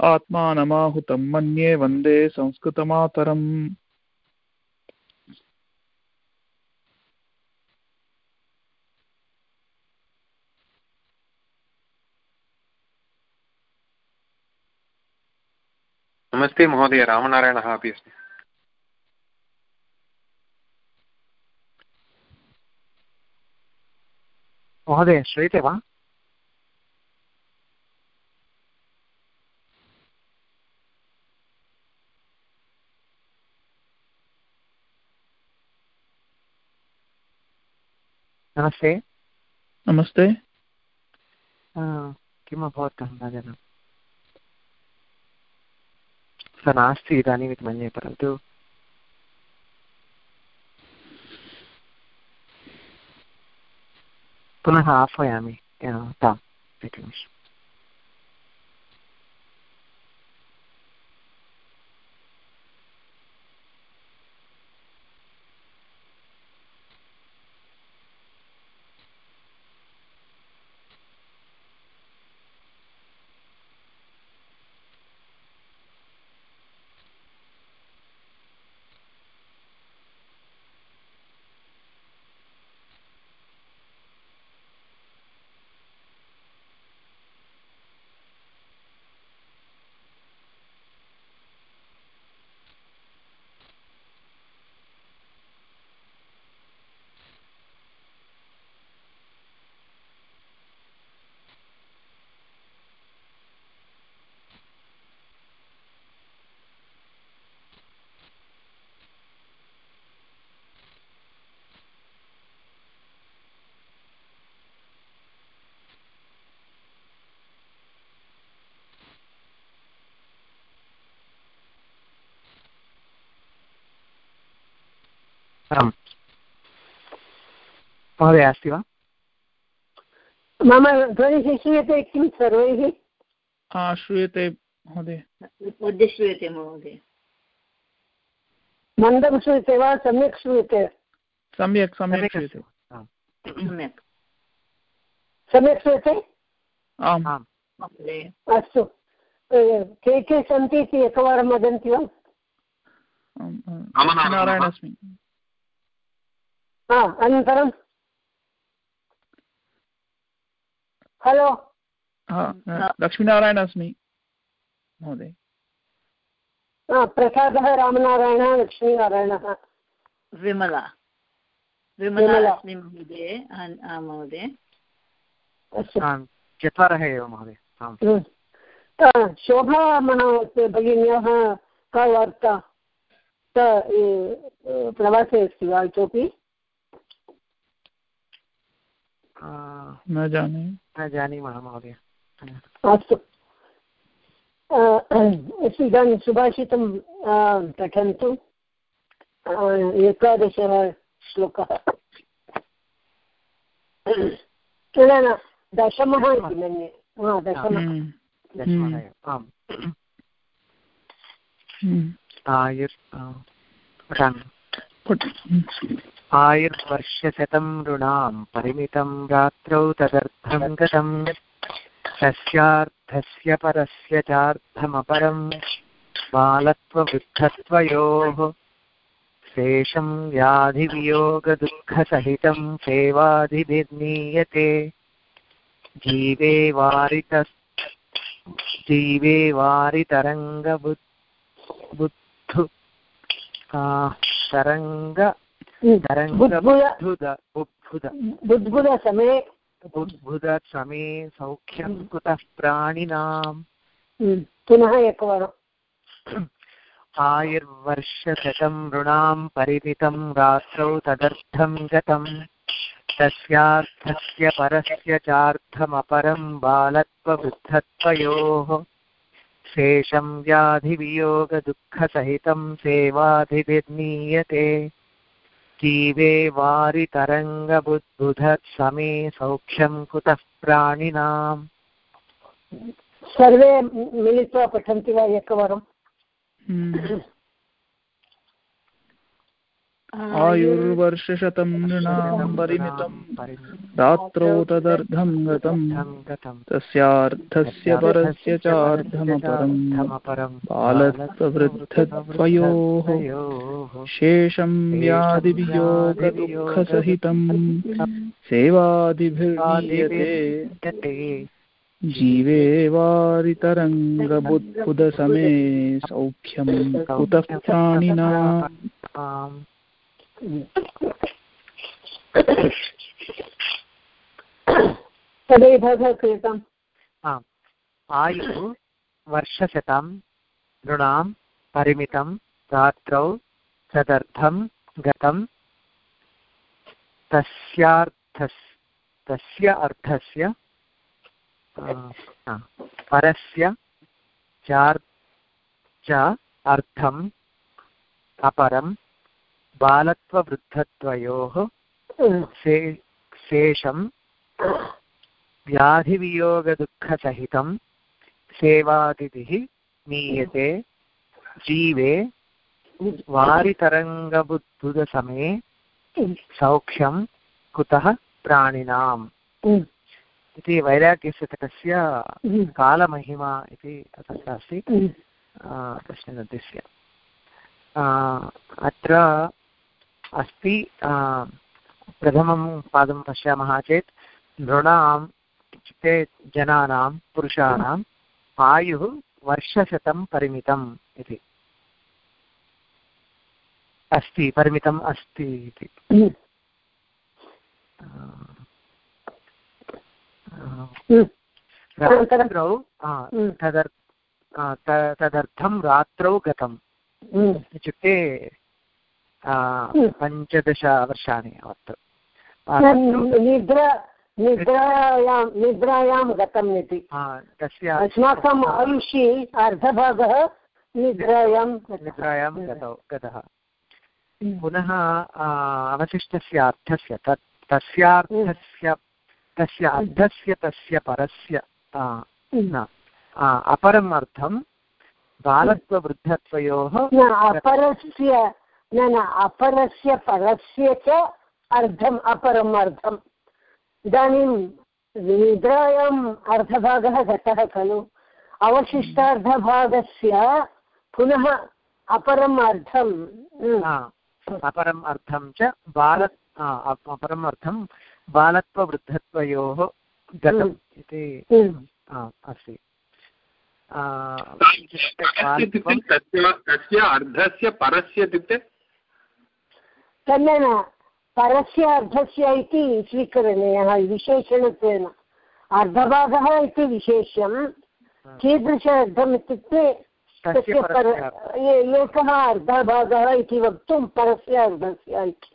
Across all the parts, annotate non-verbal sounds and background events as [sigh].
आत्मानमाहुतं मन्ये वंदे संस्कृतमातरम्। नमस्ते महोदय रामनारायणः अपि अस्मि। महोदय श्रूयते वा? नमस्ते। नमस्ते। किम् अभवत् अहं न जानामि सः नास्ति इदानीमिति मन्ये परन्तु पुनः आह्वयामि ताम् एकनिमिषम् महोदय अस्ति वा? मम ध्वनिः श्रूयते किं सर्वैः? श्रूयते महोदय। मध्ये श्रूयते महोदय। मन्दं श्रूयते वा? सम्यक् श्रूयते? सम्यक् सम्यक् श्रूयते। सम्यक्। सम्यक् श्रूयते? आम्। अस्तु। के के सन्ति इति एकवारं वदन्ति वा? नारायण अस्मि अनन्तरं? हलो लक्ष्मीनारायण अस्मि महोदय. प्रसादः रामनारायणः लक्ष्मीनारायणः। विमला. विमला अस्मि महोदय. महोदय. चत्वारः एव महोदय. शोभा भगिन्याः का वार्ता? प्रवासे अस्ति वा इतोपि? न जाने। न जानीमः महोदय। अस्तु। अस्तु इदानीं सुभाषितं पठन्तु। एकादशः श्लोकः न न दशमः इति मन्ये? दशमः। दशमः आम्। आयुर् आयुर्वर्षशतं नृणां, परिमितं रात्रौ तदर्थं गतं तस्यार्थस्य परस्य चार्थमपरं बालत्ववृद्धत्वयोः। शेषं व्याधिवियोगदुःखसहितं सेवाधिभिर्नीयते। जीवे वारित, जीवे वारितरङ्गबुद् बुद्धु तरङ्ग बुद्बुदसमये बुद्बुदसमये सौख्यं कुतः प्राणिनाम्। पुनः एकवारम्। आयुर्वर्षशतं नृणां परिमितं रात्रौ तदर्थं गतं तस्यार्थस्य परस्य चार्थमपरं बालत्ववृद्धत्वयोः शेषं व्याधिवियोगदुःखसहितं सेवाधिभिर्नीयते। जीवे वारितरङ्गबुद्बुधत्समे सौख्यं कुतः प्राणिनाम्? सर्वे मिलित्वा पठन्ति वा एकवारं? हम्म। आयुर्वर्षशतं नृणां परिमितं रात्रौ तदर्धं गतं तस्यार्थस्य परस्य चार्धमपरं बालत्ववृद्धद्वयोः शेषं व्याधिवियोगदुःखसहितं सेवादिभिर्नीयते। जीवे वारितरङ्गबुद्बुदसमे सौख्यं कुतः प्राणिना? तदैवः कृतम् आम्। आयुः वर्षशतं, नृणां, परिमितं, रात्रौ तदर्थं गतं तस्यार्थस्, तस्य अर्थस्य परस्य च अर्थम् अपरं बालत्ववृद्धत्वयोः से, शेषं व्याधिवियोगदुःखसहितं सेवादिभिः नीयते, जीवे वारितरङ्गबुद्बुदसमये सौख्यं कुतः प्राणिनाम्? इति वैराग्यस्य तटस्य कालमहिमा इति तत्र अस्ति कृष्णनद्यस्य अत्र अस्ति प्रथमं पादं पश्यामः चेत् नृणाम् इत्युक्ते जनानां पुरुषाणाम् आयुः वर्षशतं परिमितम् इति। अस्ति परिमितम् अस्ति इति। रात्रौ तदर् तदर्थं रात्रौ गतम्। इत्युक्ते पञ्चदशवर्षाणि अवत् निद्रा निद्रायां निद्रायां गतम् इति तस्य अस्माकम् आयुषि अर्धभागः निद्रायां निद्रायां गतौ गतः पुनः अवशिष्टस्य अर्थस्य तत् तस्यार्थस्य तस्य अर्धस्य तस्य परस्य न अपरम् अर्थं बालत्ववृद्धत्वयोः अपरस्य न न अपरस्य परस्य च अर्धम् अपरम् अर्थम् इदानीं निद्रायाम् अर्धभागः गतः खलु। अवशिष्टार्धभागस्य पुनः अपरम् अर्थम् अपरम् अर्थं च बाल अपरम् अर्थं बालत्ववृद्धत्वयोः गतम् इति अस्ति। तस्य अर्धस्य परस्य इत्युक्ते न परस्य अर्धस्य इति स्वीकरणीयः विशेषणत्वेन। अर्धभागः इति विशेष्यं कीदृश अर्धम् इत्युक्ते तस्य पर एकः अर्धभागः इति वक्तुं परस्य अर्धस्य इति।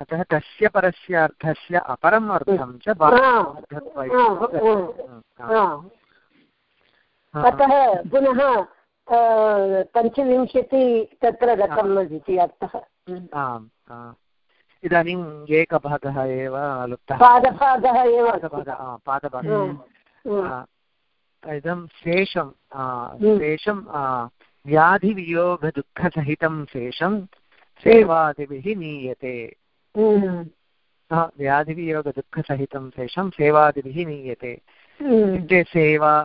अतः तस्य परस्य अर्थस्य अपरम् अर्थं च अतः पुनः पञ्चविंशति तत्र गतम् इति अर्थः। आम् इदानीम् एकभागः एव लुप्तः। पादभागः एव। पादभागः इदं शेषं शेषं व्याधिवियोगदुःखसहितं शेषं सेवादिभिः नीयते। व्याधिवियोगदुःखसहितं शेषं सेवादिभिः नीयते। इत्युक्ते सेवा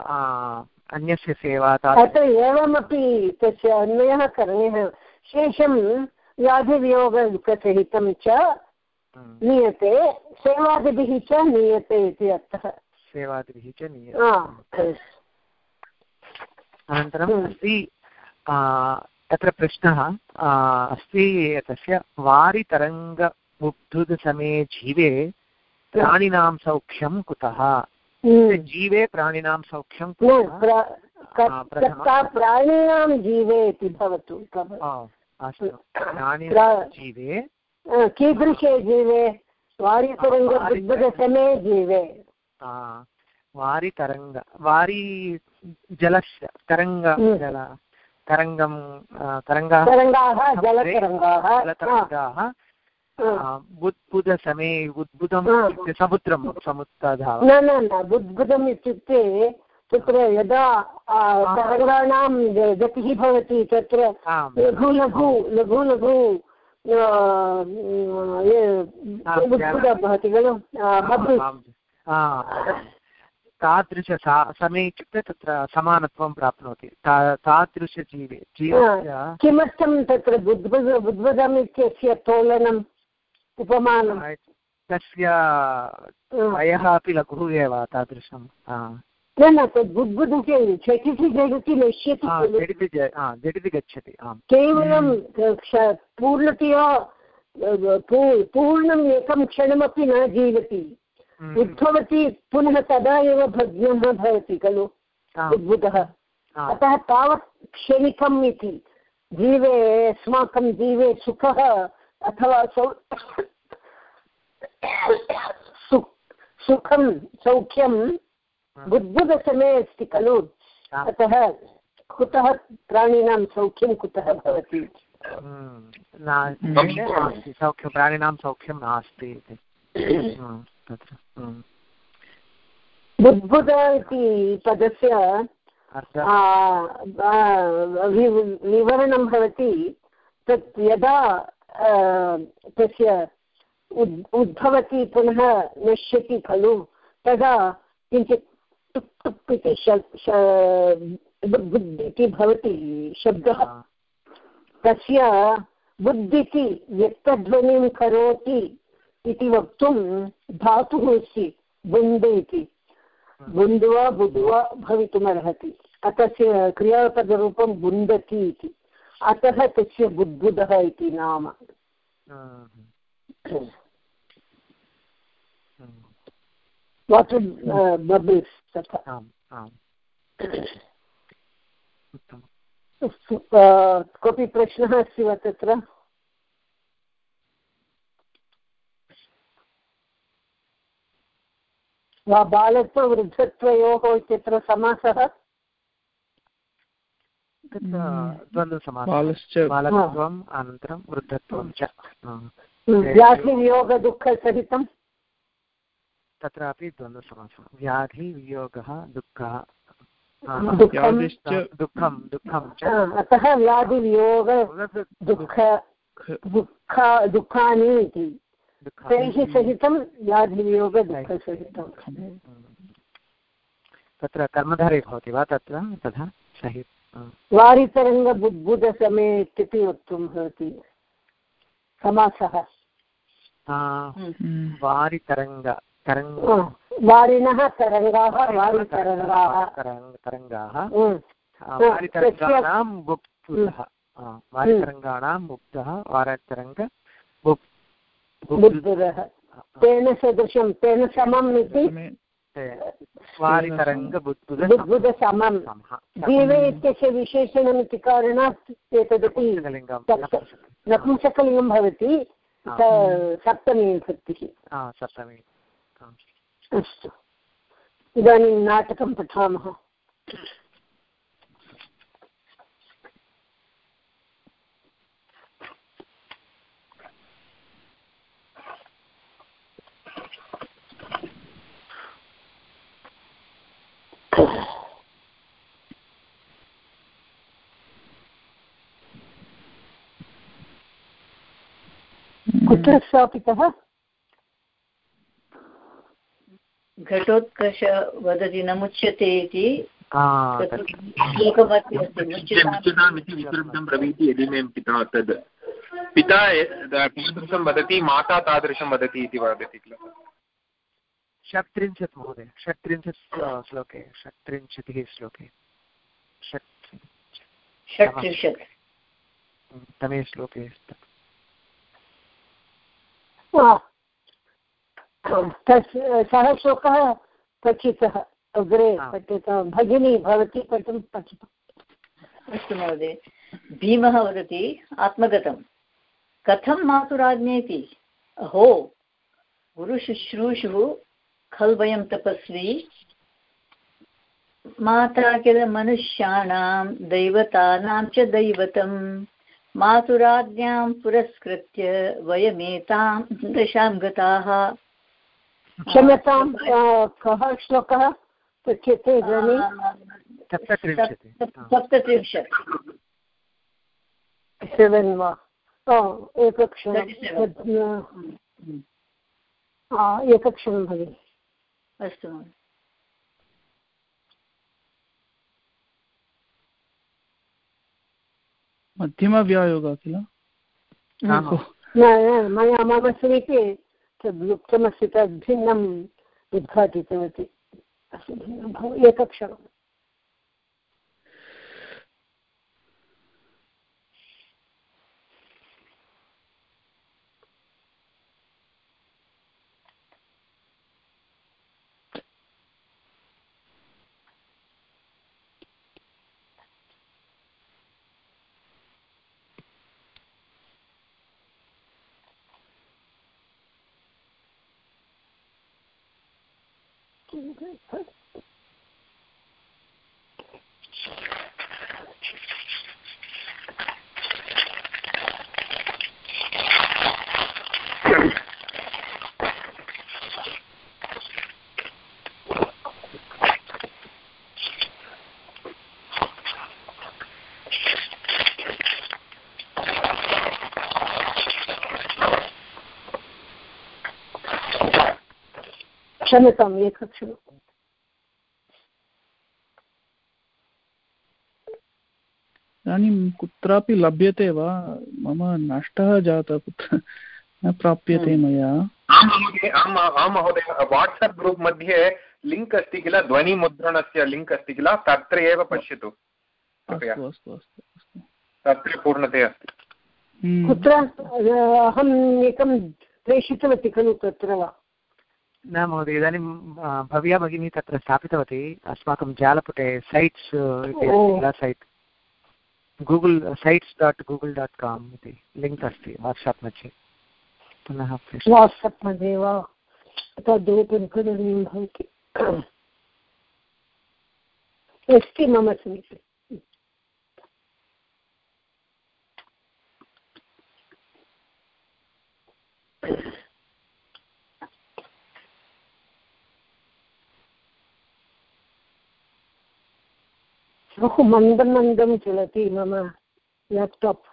अन्यस्य सेवा अत्र एवमपि तस्य अन्वयः करणीयः। शेषं व्याधिवियोगदुःखसहितं च नीयते सेवादिभिः च नीयते इति अर्थः। सेवादिभिः च नीयते। अनन्तरम् अस्ति तत्र प्रश्नः अस्ति तस्य वारितरङ्गबुद्धुदसमये जीवे प्राणिनां सौख्यं कुतः? जीवे प्राणिनां सौख्यं प्राणिनां जीवे इति भवतु अस्तु। जीवे? कीदृशे जीवे? वारितरङ्गबुद्धदशमे जीवे। वारितरङ्ग वारी जलस्य तरङ्ग हम्म। जल तरङ्गं तरङ्गाः? तरङ्गाः जलतरङ्गाः। बुद्बुदसमये उद्बुदम् हा। इत्युक्ते समुद्रं समुद्रधाव न न न बुद्बुदम् इत्युक्ते तत्र यदा तरङ्गाणां गतिः भवति तत्र लघु लघु लघु लघु भवति खलु तादृश सा- समये इत्युक्ते तत्र समानत्वं प्राप्नोति तादृशजीवे जीवस्य किमर्थं तत्र बुद्बुद बुद्बुदम् इत्यस्य तोलनम् उपमानं तस्य वयः अपि लघुः एव तादृशं. न न तद् बुद्बुदस्य झटिति झटिति नश्यति झटिति झटिति गच्छति केवलं पूर्णतया पूर्णम् एकं क्षणमपि न जीवति। हम्म, उद्भवति पुनः तदा एव भग्नः भवति खलु? उद्भुतः अतः तावत् क्षणिकम् इति। जीवे अस्माकं जीवे सुखः अथवा सौ सुखं सौख्यं बुद्बुदसमये अस्ति खलु। अतः कुतः प्राणिनां सौख्यं कुतः भवति? हम्म, सौख्यं प्राणिनां सौख्यं नास्ति इति। तत्र हम्म, बुद्बुद इति पदस्य विवरणं भवति तत् यदा तस्य उद् उद्भवति पुनः नश्यति खलु तदा किञ्चित् टुप् टुप् इति बुद् बुद् इति भवति शब्दः। तस्य बुद्धिति व्यक्तध्वनिं करोति इति वक्तुं धातुः अस्ति बुन्द् इति। बुन्द्वा बुद्ध्वा भवितुमर्हति। अतस्य क्रियापदरूपं बुन्दति इति। अतः तस्य बुद्बुदः इति नाम। वाटर् बबल्स् तथा। अ, कोऽपि प्रश्नः अस्ति वा तत्र? वा बालत्ववृद्धत्वयोः इत्यत्र समासः? तत्र द्वन्द्वसमासः। बालश्च बालत्वम् अनन्तरं वृद्धत्वं च. व्याधिवियोगदुःखसहितं तत्रापि द्वन्द्वसमासः। व्याधिवियोगः दुःखः। दुःखं दुःखं दुःखं च। अतः व्याधिवियोग दुःख दुःख। दुःखानि इति। तैः सहितं व्याधिवियोगदुःखसहितम् तत्र कर्मधारे भवति वा तत्र तथा सहि हा. वारितरङ्गबुद्बुदसमये इत्यपि वक्तुं भवति समासः हम्म। वारितरङ्ग। वारिणः तरङ्गाः। वारितरङ्गाः तरङ्गाः हम्म, वारितरङ्गाणां बुद्धः वारितरङ्गाणां बुद्धः वारितरङ्ग बुप् तेन सदृशं तेन समम् इति बुद्बुदसमं जीवे इत्यस्य विशेषणमिति कारणात् एतदपि नपुंसकलिङ्गं भवति सप्तमी विभक्तिः सप्तमी. अस्तु। इदानीं नाटकं पठामः। कुत्र स्थापितः घटोत्कर्ष वदति न मुच्यते इति तत्- ब्रवीति यदि मे पिता तद् पिता तादृशं वदति माता तादृशं वदति इति वदति किल? षट्त्रिंशत् महोदय षट्त्रिंशत् श्लोके षट्त्रिंशतिः श्लोके। षट् षट्त्रिंशत्। तमे श्लोके स्त- हा। तस् सः श्लोकः पठितः अग्रे हा। पठितः। भगिनी भवती पठितुं पठितु। अस्तु महोदय। भीमः वदति आत्मगतं कथं मातुराज्ञेति अहो गुरुशुश्रूषुः खल् वयं तपस्वी। माता किल मनुष्याणां दैवतानां च दैवतं मातुराज्ञां पुरस्कृत्य वयमेतां दशां गताः। क्षम्यतां कः श्लोकः? पठ्यते इदानीं। सप्तत्रिंशत्। सेवेन् वा? एकक्षणं। एकक्षणं भगिनि। अस्तु मध्यमव्यायोगः किल? न न मया मम समीपे तद् उक्तमस्ति तद् भिन्नम् उद्घाटितवती अस्तु भिन्नं भव एकक्षणम् क्षम्यताम् इदानीं कुत्रापि लभ्यते वा? मम नष्टः जातः कुत्र न प्राप्यते मया। आम् महोदय वाट्सप् ग्रूप् मध्ये लिङ्क् अस्ति किल? ध्वनिमुद्रणस्य लिङ्क् अस्ति किल? तत्र एव पश्यतु। अस्तु अस्तु अस्तु अस्तु। तत्र पूर्णतया अस्ति। हम्म, कुत्र? अहम् एकं प्रेषितवती खलु तत्र वा? न महोदय इदानीं भव्या भगिनी तत्र स्थापितवती। अस्माकं जालपुटे sites site. Google sites dot Google dot com इति लिङ्क् अस्ति वाट्साप् मध्ये। पुनः वाट्साप् मध्ये वा? तद् ओपन् करणीयं भवति। [coughs] अस्ति मम समीपे। बहु मन्दं मन्दं चलति मम लेप्टाप्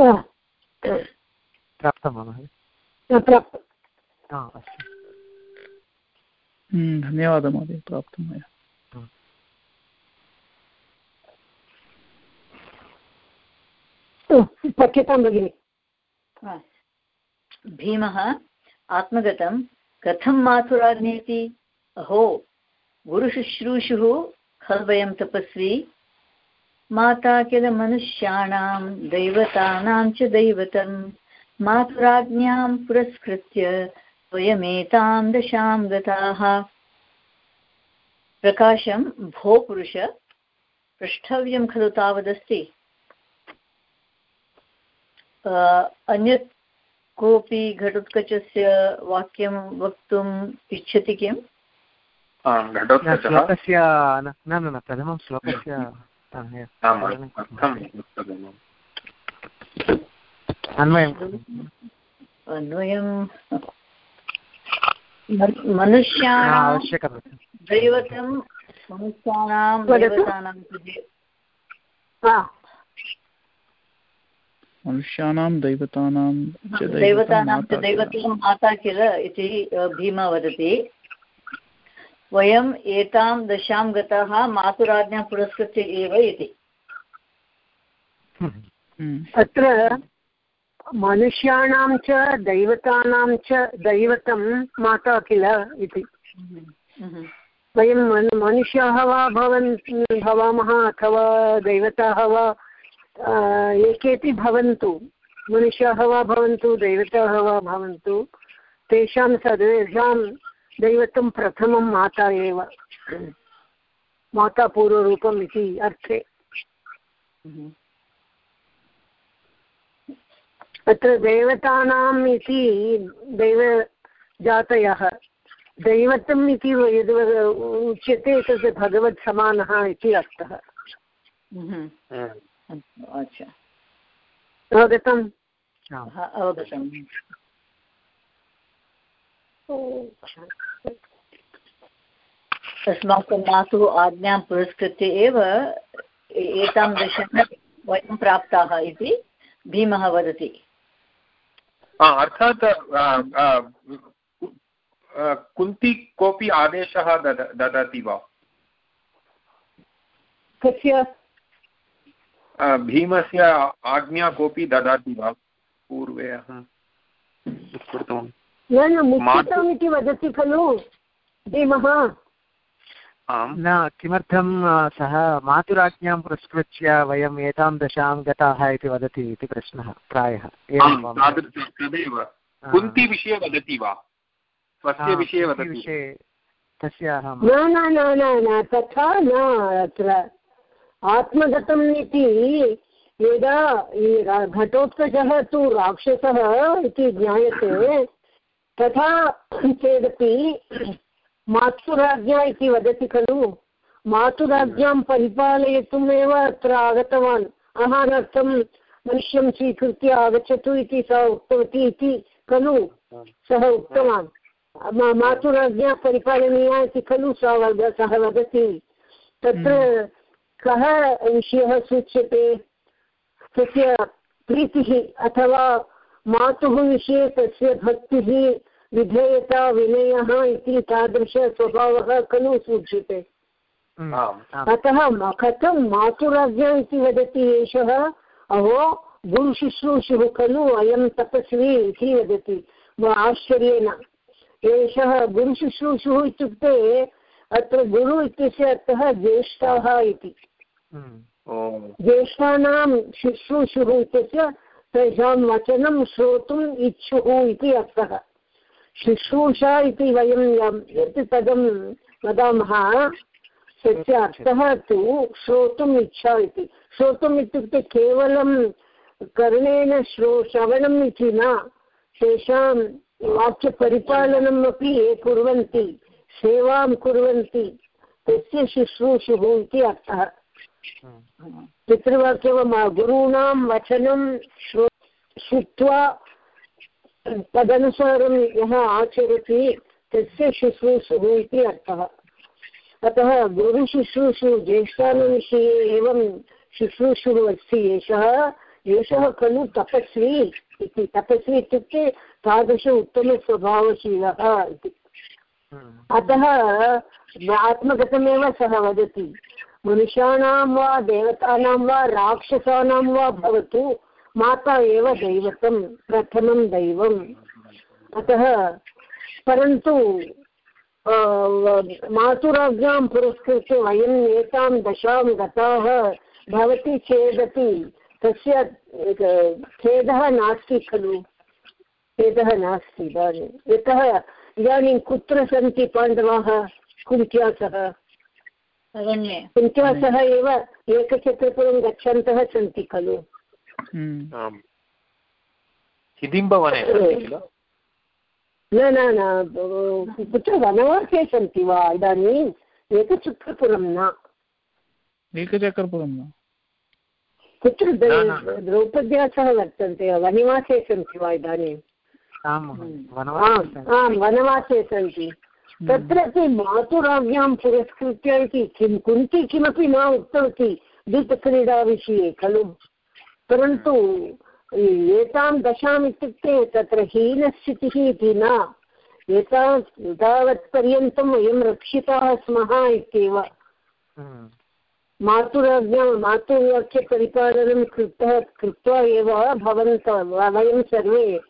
प्राप्तं महोदय हा अस्तु। हम्म, धन्यवादः महोदय प्राप्तं मया। पठ्यतां भगिनि। भीमः आत्मगतं कथं माथुराज्ञेति? अहो गुरुशुश्रूषुः खल्वयं तपस्वी। माता किल मनुष्याणां दैवतानां च दैवतं मातुराज्ञां पुरस्कृत्य वयमेतां दशां गताः। प्रकाशं भो पुरुष पृष्ठव्यं खलु तावदस्ति। अन्यत् कोऽपि घटोत्कचस्य वाक्यं वक्तुम् इच्छति किम्? घटोत्कचः? न न न, न प्रथमं श्लोकस्य अन्वयं अन्वयं मनुष्याणां दैवतं मनुष्याणां देवतानां कृते मनुष्याणां दैवतानां दैवतं देवतानां च किल। माता किल इति भीमा वदति वयम् एतां दशां गताः मातुराज्ञां पुरस्कृत्य एव इति। हम्म, अत्र मनुष्याणां च दैवतानां च दैवतं माता किल इति। हम्म। वयं मनुष्याः वा भवन् भवामः अथवा दैवताः वा ये केपि भवन्तु। मनुष्याः वा भवन्तु दैवताः वा भवन्तु। तेषां सर्वेषां दैवतं प्रथमं माता एव। मातापूर्वरूपम् इति अर्थे। अत्र देवतानाम् इति दैवजातयः। दैवतम् इति यद् उच्यते तद् भगवत् समानः इति अर्थः। अच्छा। अवगतम्। अवगतम्। अस्माकं मातुः आज्ञां पुरस्कृत्य एव एतां दशं वयं प्राप्ताः इति भीमः वदति। अर्थात् कुन्ती कोऽपि आदेशः ददाति वा? कस्य? भीमस्य आज्ञा कोऽपि ददाति वा? पूर्वे अहं कृतवान् न न मुक्तितम् इति वदति खलु। भीमः न किमर्थं सः मातुराज्ञां पुरस्कृत्य वयम् एतां दशां गताः इति वदति इति प्रश्नः प्रायः। एवं आम् वा? तादृश तदेव। आ, वदति वा? स्वस्य विषये वदति। विषये न न न न न तथा न अत्र आत्मगतम् इति यदा घटोत्कचः तु राक्षसः इति ज्ञायते तथा चेदपि मातुराज्ञा इति वदति खलु। मातुराज्ञां परिपालयितुमेव अत्र आगतवान्। आहारार्थं मनुष्यं स्वीकृत्य आगच्छतु इति सः उक्तवती इति खलु। सः उक्तवान्। मातुराज्ञा परिपालनीया इति खलु सः वद, सः वदति। तत्र कः विषयः सूच्यते? तस्य प्रीतिः अथवा मातुः विषये तस्य भक्तिः विधेयता विनयः इति तादृशस्वभावः खलु सूच्यते। हम्म, आम्, अतः कथं मातुराज्ञा इति वदति एषः अहो गुरुशुश्रूषुः खलु अयं तपस्वी इति वदति। व आश्चर्येण एषः गुरुशुश्रूषुः इत्युक्ते अत्र गुरु इत्यस्य अर्थः ज्येष्ठाः इति। हम्म, ज्येष्ठानां शुश्रूषुः इत्यस्य तेषां वचनं श्रोतुम् इच्छुः इति अर्थः। शुश्रूषा इति वयं यत् पदं वदामः तस्य अर्थः तु श्रोतुम् इच्छा इति। श्रोतुम् इत्युक्ते केवलं कर्णेन श्रो श्रवणम् इति न तेषां वाक्यपरिपालनम् अपि ये कुर्वन्ति सेवां कुर्वन्ति तस्य शुश्रूषुः इति अर्थः। हम्म, पितृवाक्यं गुरूणां वचनं श्रो श्रुत्वा तदनुसारं यः आचरति, तस्य शुश्रूषुः इति अर्थः। अतः गुरुशुश्रूषु ज्येष्ठानां विषये एवं शुश्रूषुः अस्ति एषः एषः खलु तपस्वी इति। तपस्वी इत्युक्ते तादृश उत्तमस्वभावशीलः इति। अतः आत्मगतमेव सः वदति। मनुष्याणां वा, देवतानां वा, राक्षसानां वा भवतु माता एव दैवतं प्रथमं दैवम्। अतः परन्तु मातुराज्ञां पुरस्कृत्य वयम् एतां दशां गताः भवति चेदपि तस्य खेदः नास्ति खलु। खेदः नास्ति इदानीं। यतः इदानीं कुत्र सन्ति पाण्डवाः? कुन्त्या सह कुन्त्या सह एव एकचक्रपुरं गच्छन्तः सन्ति खलु। हिडिम्बवने सन्ति किल न न न कुत्र वनवासे सन्ति वा इदानीम् एकचक्रपुरं न एकचक्रपुरं न कुत्र. द्रौपद्या सह वर्तन्ते वनवासे सन्ति वा इदानीम् आं वनवासः आम् वनवासे सन्ति तत्रापि मातुराज्ञां पुरस्कृत्य इति किं कुन्ती किमपि न उक्तवती दूतक्रीडाविषये खलु परन्तु एतां दशाम् इत्युक्ते तत्र हीनस्थितिः इति न। एता तावत्पर्यन्तं वयं रक्षिताः स्मः इत्येव। हम्म, मातुराज्ञा मातुर्वाक्यपरिपालनं कृतः कृत्वा एव भवन्तः वयं सर्वे।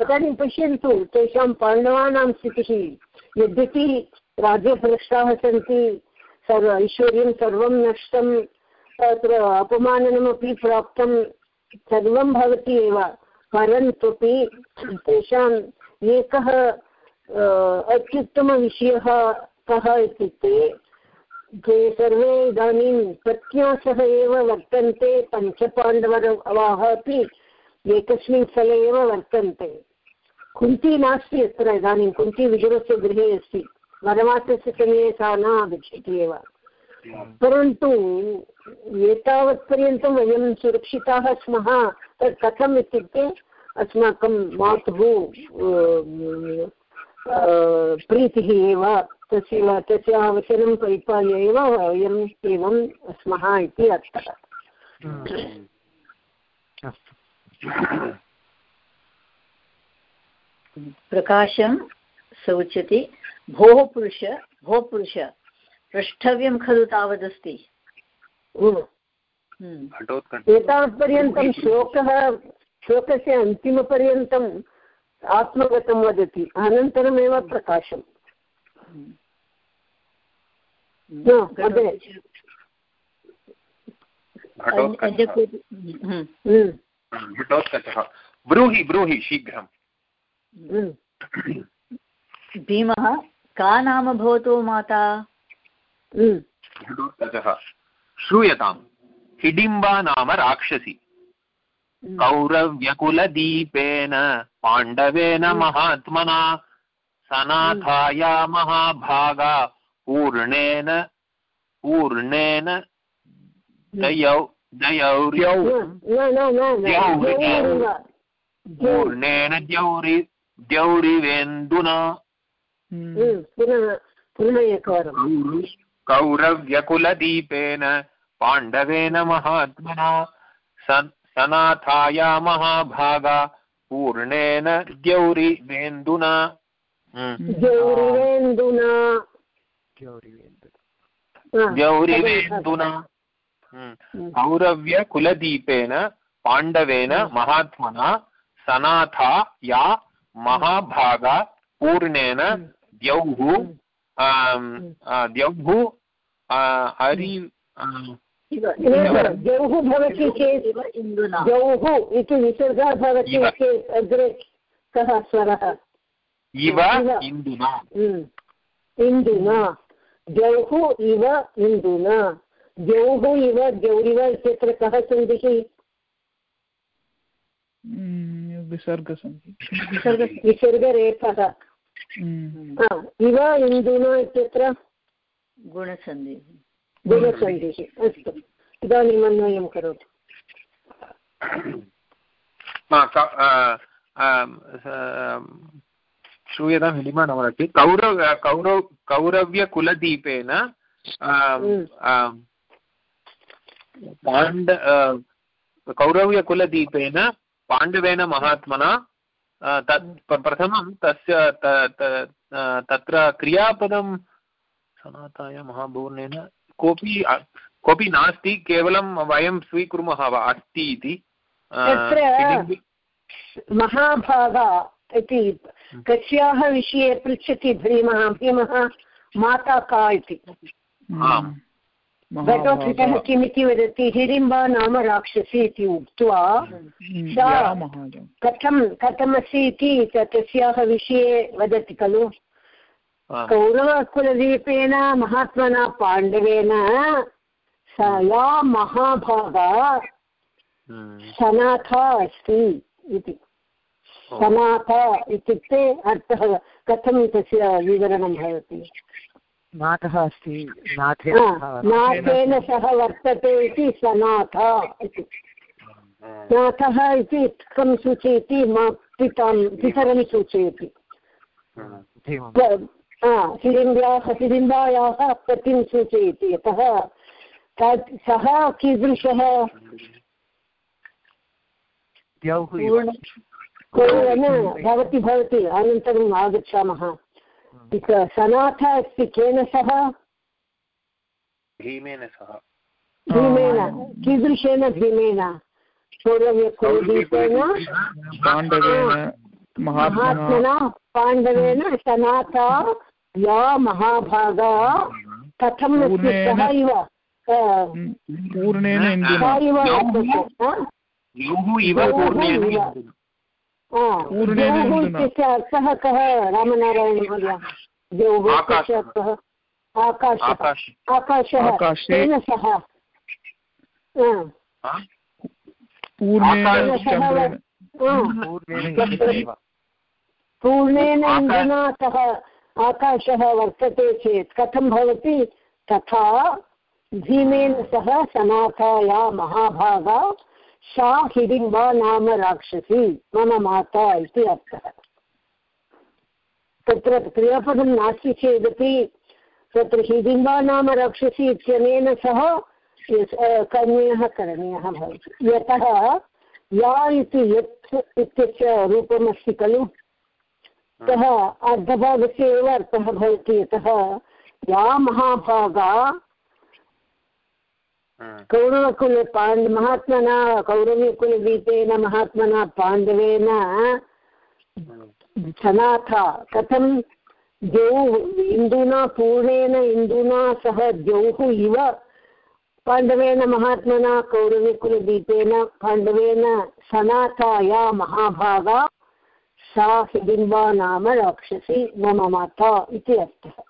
इदानीं पश्यन्तु तेषां पाण्डवानां स्थितिः। यद्यपि राज्यभ्रष्टाः सन्ति सर्व ऐश्वर्यं सर्वं नष्टं तत्र अपमाननमपि प्राप्तं सर्वं भवति एव, परन्तुपि तेषाम् एकः अत्युत्तमविषयः कः इत्युक्ते, ते सर्वे इदानीं पत्न्या सह एव वर्तन्ते पञ्चपाण्डवरवाः अपि एकस्मिन् स्थले एव वर्तन्ते। कुन्ती नास्ति अत्र इदानीं, कुन्ती विदुरस्य गृहे अस्ति। वनवासस्य समये सा न आगच्छति एव। परन्तु एतावत्पर्यन्तं वयं सुरक्षिताः स्मः। तत् कथम् इत्युक्ते अस्माकं मातुः प्रीतिः एव तस्य तस्याः वचनं परिपाल्य एव वयम् एवं स्मः इति अर्थः। प्रकाशं स उच्यते भोः पुरुष भो पुरुष। प्रष्टव्यं खलु तावदस्ति। एतावत्पर्यन्तं श्लोकः श्लोकस्य अन्तिमपर्यन्तम् आत्मगतं वदति अनन्तरमेव प्रकाशम्। घटोत्कचः ब्रूहि ब्रूहि शीघ्रम्। भीमः का नाम भवतो माता? घटोत्कचः श्रूयताम्। हिडिम्बा नाम राक्षसी। कौरव्यकुलदीपेन पाण्डवेन महात्मना सनाथाया महाभागा पूर्णेन पूर्णेन दयौ दयौर्यौ पूर्णेन द्यौरि द्यौरिवेन्दुना कौरव्यकुलदीपेन पाण्डवेन महात्मना सनाथाया महाभागा पूर्णेन द्यौरिवेन्दुना द्यौरिवेन्दुना द्यौरिवेन्दुना कौरव्यकुलदीपेन पाण्डवेन महात्मना सनाथा या महाभागा पूर्णेन द्यौः द्यौः हरि द्यौः भवति चेत् द्यौः इति विसर्गः भवति चेत् अग्रे कः स्वरः इव इन्दुना इन्दुना द्यौः इव इन्दुना द्यौः इव द्यौरिव इत्यत्र कः सन्धिः विसर्गसन्धिः विसर्गरेफः इव इन्दुना इत्यत्र? गुणसन्धिः। गुणसन्धिः अस्तु। इदानीम् अन्वयं करोतु। श्रूयतां हिडिमा नवरति कौरव कौरव कौरव्यकुलदीपेन पाण्ड कौरव्यकुलदीपेन पाण्डवेन महात्मना तत् प्रथमं तस्य तत्र क्रियापदं सनाताय महाभूर्णेन कोऽपि कोऽपि नास्ति केवलं वयं स्वीकुर्मः वा अस्ति इति। महाभागा इति कस्याः विषये पृच्छति भीमः भीमः माता का इति। घटोत्कचः किमिति वदति हिडिम्बा नाम राक्षसी इति उक्त्वा सा कथं कथमस्ति इति तस्याः विषये वदति खलु कौरवकुलदीपेन महात्मना पाण्डवेन सा या महाभागा सनाथा अस्ति इति सनाथा इत्युक्ते अर्थः कथं तस्य विवरणं भवति नाथः अस्ति नाथेन सह वर्तते इति सनाथा इति। नाथः इति कं सूचयति मा पितां पितरं सूचयति। हिडिम्ब्याः हिडिम्बायाः पतिं सूचयति यतः। सः कीदृशः? भवति भवति अनन्तरम् आगच्छामः। सनाथ अस्ति केन सह? भीमेन सह। भीमेन कीदृशेन भीमेन? पूर्वव्यकुलदीपेन महात्मना। पाण्डवेन सनाथा या महाभागा। कथम् अस्ति सः इव? पूर्णेन इव द्यौः। इत्यस्य अर्थः कः रामनारायण महोदय इत्यस्य अर्थः आकाशः आकाश आकाशः आकाशे। तेन सह? पूर्णेन आकाशः चन्द्रेण। पूर्णेन इन्द्रेव पूर्णेन आकाश- इन्दुना सह आकाशः वर्तते चेत् कथं भवति तथा भीमेन सह सनाथाया महाभागा सा हिडिम्बा नाम राक्षसी मम माता इति अर्थः। तत्र क्रियापदं नास्ति चेदपि तत्र हिडिम्बा नाम राक्षसी इत्यनेन सह अ, करणीयः भवति यतः या इति यत् इत्यस्य रूपमस्ति खलु अतः अर्धभागस्य एव अर्थः भवति। यतः या महाभागा कौरवकुले पाण्ड महात्मना कौरवीकुलदीपेन महात्मना पाण्डवेन सनाथा कथं द्यौः इन्दुना पूर्णेन इन्दुना सह द्यौः इव पाण्डवेन महात्मना कौरवीकुलदीपेन पाण्डवेन सनाथा या महाभागा सा हिडिम्बा नाम राक्षसी मम माता इति अर्थः।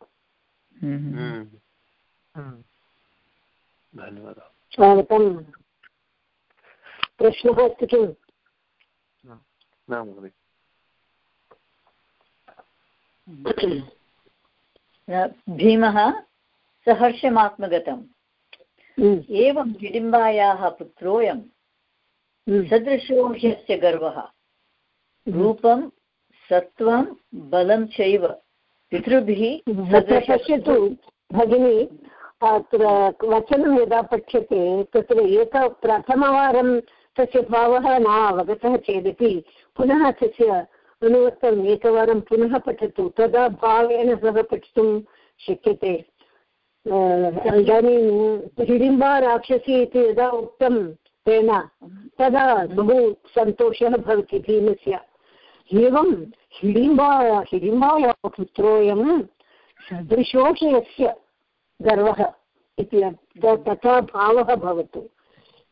धन्यवादः। स्वागतम् प्रश्नः अस्ति किम् न महोदय। भीमः सहर्षमात्मगतम्। हम्म, एवं हिडिम्बायाः पुत्रोऽयं हम्म, सदृशो ह्यस्य गर्वः। रूपं सत्त्वं बलं चैव। पितृभिः पश्यतु भगिनी अत्र वचनं यदा पठ्यते, तत्र एक प्रथमवारं तस्य भावः न अवगतः चेदपि पुनः तस्य अनुवर्तम् एकवारं पुनः पठतु, तदा भावेन सह पठितुं शक्यते। इदानीं हिडिम्बा राक्षसी इति यदा उक्तं तेन, तदा बहु सन्तोषः भवति भीमस्य। एवं हिडिम्बा, हिडिम्बायाः पुत्रोऽयं सदृशो हि यस्य गर्वः इति तथा भावः भवतु.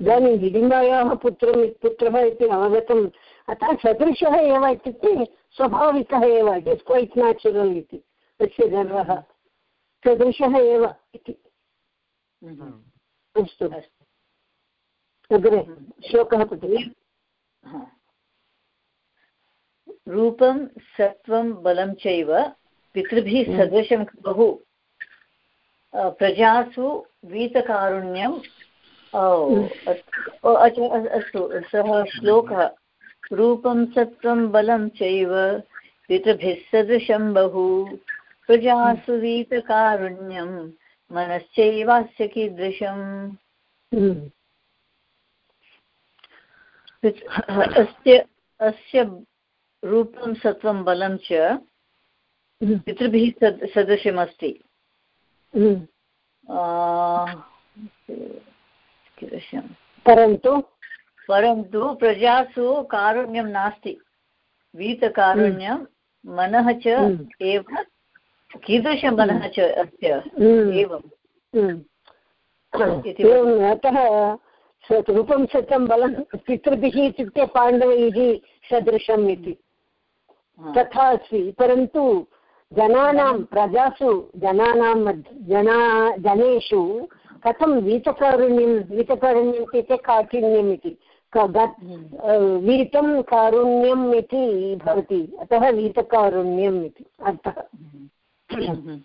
इदानीं हिडिम्बायाः पुत्रं पुत्रः इति अवगतम् अतः सदृशः एव इत्युक्ते स्वाभाविकः एव इट् इस् क्वैट् नेचुरल् इति तस्य गर्वः। सदृशः एव इति। अस्तु। अग्रे श्लोकः पठति रूपं सत्त्वं बलं चैव पितृभिः हम्म। सदृशं बहु प्रजासु वीतकारुण्यं ओ, अस्तु सः श्लोकः रूपं सत्त्वं बलं चैव पितृभिः सदृशं बहु प्रजासु वीतकारुण्यं मनश्चैवास्य कीदृशम् हम्म। अस्य अस्य रूपं सत्त्वं बलं च हम्म। पितृभिः सद् सदृशमस्ति हम्म। परन्तु? परन्तु प्रजासु कारुण्यं नास्ति। वीतकारुण्यं मनः च हम्म। एव कीदृशमनः च अस्य। एवं। इति एवम् अतः रूपं सत्यं बलं पितृभिः इत्युक्ते पाण्डवैः सदृशम् इति। तथा अस्ति परन्तु जनानां प्रजासु जनानां जना जनेषु कथं वीतकारुण्यं वीतकारुण्यम् इत्युक्ते काठिन्यम् इति? हम्म। वीतं कारुण्यम् इति भवति अतः वीतकारुण्यम् इति अर्थः। हम्म।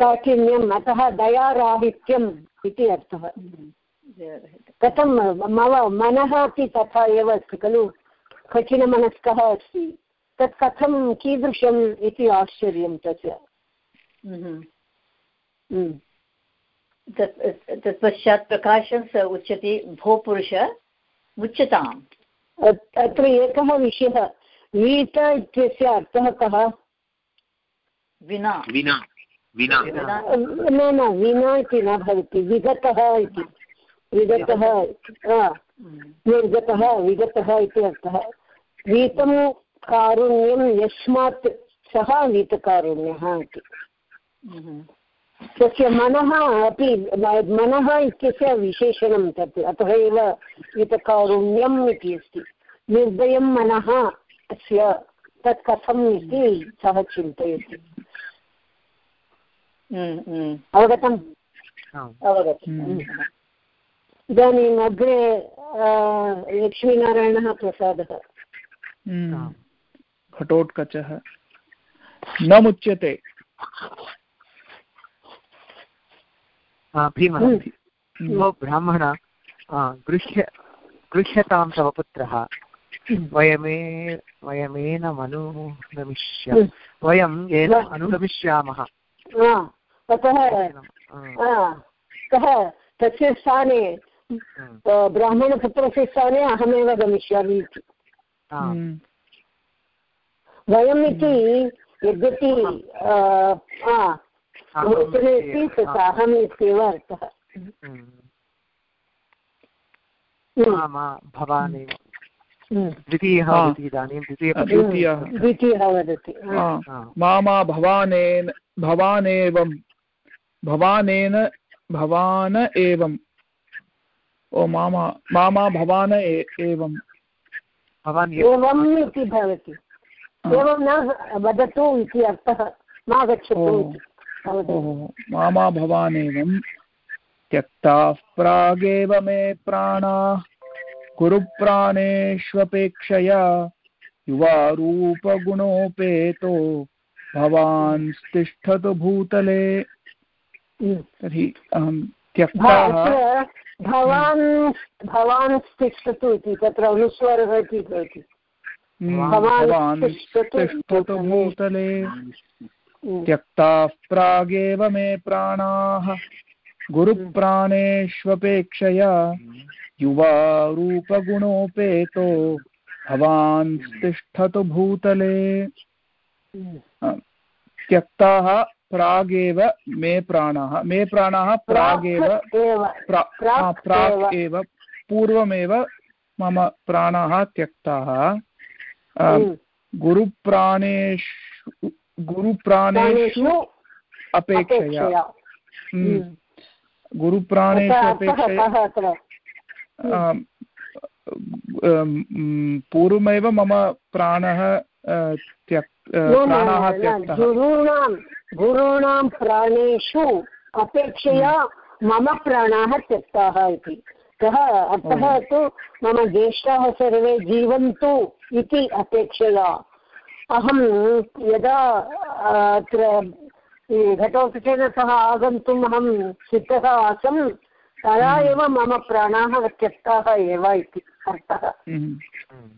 काठिन्यम् अतः दयाराहित्यम् इति अर्थः। कथं मम मनः अपि तथा एव अस्ति खलु? कठिनमनस्कः अस्ति। तत् कथं कीदृशम् इति आश्चर्यं तस्य। हम्म। हम्म। तत् तत्पश्चात् प्रकाशं स उच्यते भो पुरुष उच्यताम् अत्र एकः विषयः वीत इत्यस्य अर्थः कः? विना। विना। विना। विना। न न विना इति न भवति विगतः इति। विगतः हम्म। निर्गतः विगतः इति अर्थः। वीतं कारुण्यं यस्मात् सः वीतकारुण्यः इति। तस्य मनः अपि, मनः इत्यस्य विशेषणं तत्, अतः एव वीतकारुण्यम् इति अस्ति। निर्दयं मनः अस्य तत् कथम् इति सः चिन्तयति। अवगतम्? अवगतम्। इदानीम् अग्रे लक्ष्मीनारायणः प्रसादः। घटोत्कचः न मुच्यते। भीमः ब्राह्मण गृह्य गृह्यतां तव पुत्रः। वयमे वयमेन अनुगमिष्य वयं येन अनुगमिष्यामः। ततः कः तस्य स्थाने ब्राह्मणपुत्रस्य स्थाने अहमेव गमिष्यामि इति। वयम् इति यद्यपि वचने अस्ति तत् अहम् इत्येव अर्थः। भवान् द्वितीयः वदति इदानीं द्वितीयः द्वितीयः। वदति मामा भवानेन भवानेवं भवानेन भवान एवम् ओ मामा मामा भवान एवं। भवान् एवम् इति भवति। एवं न वदतु इति अर्थः मा गच्छतु मामा भवानेवं त्यक्ताः प्रागेव मे प्राणाः कुरुप्राणेष्वपेक्षया युवा रूपगुणोपेतो भवान् तिष्ठतु भूतले। तर्हि अहं त्यक्ताः भवान् भवान् तिष्ठतु इति तत्र अनुस्वारः इति भवति। भवान् तिष्ठतु भूतले। त्यक्ताः प्रागेव मे प्राणाः। गुरुप्राणेष्वपेक्षया युवा रूपगुणोपेतो भवान् तिष्ठतु भूतले। त्यक्ताः प्रागेव मे प्राणाः। मे प्राणाः प्रागेव प्राक् एव। पूर्वमेव मम प्राणाः त्यक्ताः। गुरुप्राणेषु गुरुप्राणेषु अपेक्षया। गुरुप्राणेषु अपेक्षया पूर्वमेव मम प्राणः त्यक् प्राणाः त्यक्तः। गुरूणां गुरूणां प्राणेषु अपेक्षया मम प्राणाः त्यक्ताः इति। कः अतः तु मम ज्येष्ठाः सर्वे जीवन्तु इति अपेक्षया। अहं यदा अत्र घटोपचेन सह आगन्तुम् अहं सिद्धः आसम् तदा एव मम प्राणाः त्यक्ताः एव इति अर्थः।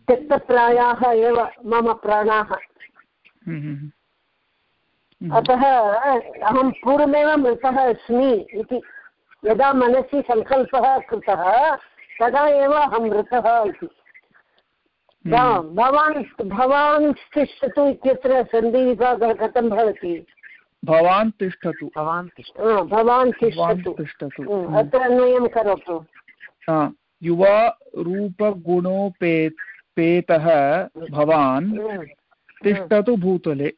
त्यक्तप्रायाः एव मम प्राणाः। अतः अहं पूर्वमेव मृतः अस्मि इति यदा मनसि सङ्कल्पः कृतः तदा एव अहं मृतः इति। भवान् भवान् तिष्ठतु इत्यत्र सन्धिविभागः कथं भवति? भवान् तिष्ठतु। भवान् भवान् तिष्ठतु। तिष्ठतु। अत्र अन्वयं करोतु। युवा रूपगुणोपेतः भवान् तिष्ठतु भूतले।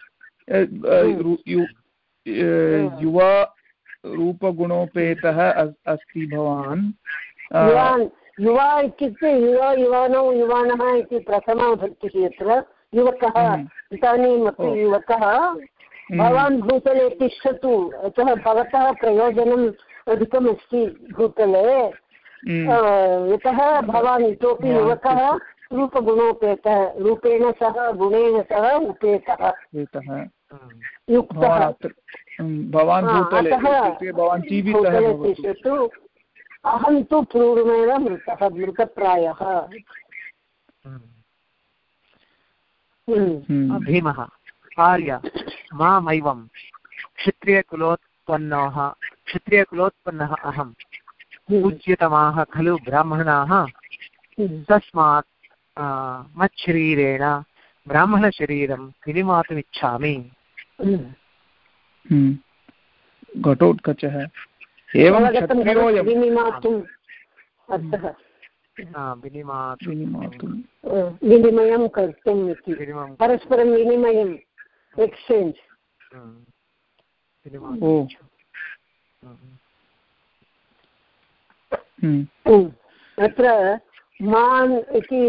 युवा रूपगुणोपेतः अस्ति भवान्। युवा इत्युक्ते युवा युवानौ युवानः इति प्रथमाभक्तिः यत्र। युवकः इदानीमपि युवकः। भवान् भूतले तिष्ठतु। अतः भवतः प्रयोजनम् अधिकमस्ति भूतले। यतः भवान् इतोपि युवकः रूपगुणोपेतः रूपेण सह गुणेन सह उपेतः। युक्तः। भवान् भूतले भवान् जीवितः अहं तु पूर्वमेव मृतः मृतप्रायः भीमः आर्य मामैवं क्षत्रियकुलोत्पन्नः क्षत्रियकुलोत्पन्नः अहं पूज्यतमाः खलु ब्राह्मणाः। तस्मात् मच्छरीरेण ब्राह्मणशरीरं विनिमातुमिच्छामि घटोत्कचः एवं विनिमयं कर्तुम् इति। परस्परं विनिमयं एक्स्चेञ्ज् अत्र मान् इति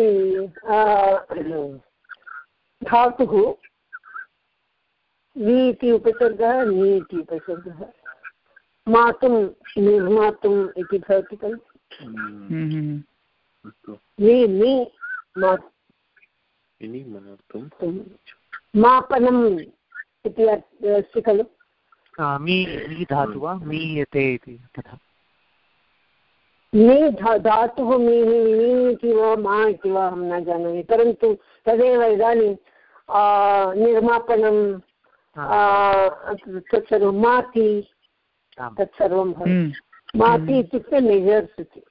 धातुः वि इति उपसर्गः नि इति उपसर्गः। मातुं निर्मातुम् इति भवति खलु। वि नि मापनम् इति अस्ति खलु। मी मी धातु वा? मीयते इति तथा। मी धातुः मी इति वा मा इति वा अहं न जानामि। परन्तु तदेव इदानीं निर्मापनं तत्सर्वं माति तत्सर्वं भवति माति इत्युक्ते मेजर्स् इति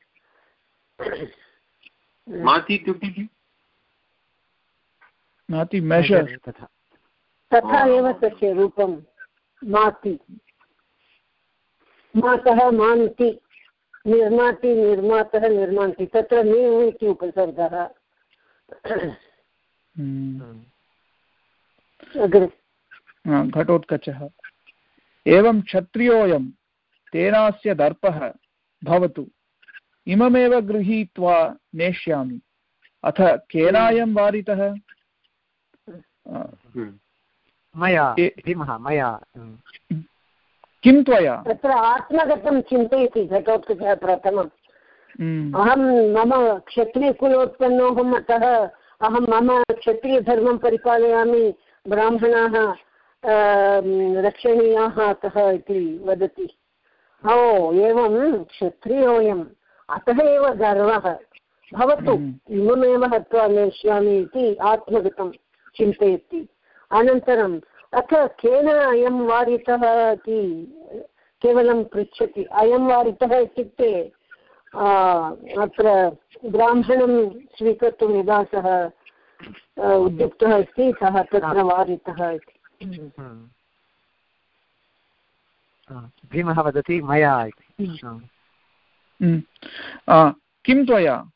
माति इत्युक्ते माति मेजर् तथा। एव तस्य रूपं माति मातः मान्ति निर्माति निर्मातः निर्मान्ति तत्र निर् इति उपसर्गः। अग्रे। घटोत्कचः। एवं क्षत्रियोऽयं तेनास्य दर्पः भवतु। इममेव गृहीत्वा नेष्यामि। अथ केनायं वारितः? मया मया। किं त्वया? तत्र आत्मगतं चिन्तयति घटोत्कचः प्रथमम्। अहं मम क्षत्रियकुलोत्पन्नोऽहम् अतः अहं मम क्षत्रियधर्मं परिपालयामि ब्राह्मणाः। रक्षणीयाः अतः इति वदति। ओ एवं क्षत्रियोऽयम्। अतः एव गर्वः। भवतु इममेव हत्वा नेष्यामि इति आत्मगतं चिन्तयति। अनन्तरम् अथ केन अयं वारितः इति केवलं पृच्छति। अयं वारितः इत्युक्ते अत्र ब्राह्मणं स्वीकर्तुं यदा सः उद्युक्तः अस्ति सः तत्र वारितः इति। भीमः वदति मया इति। किं त्वया?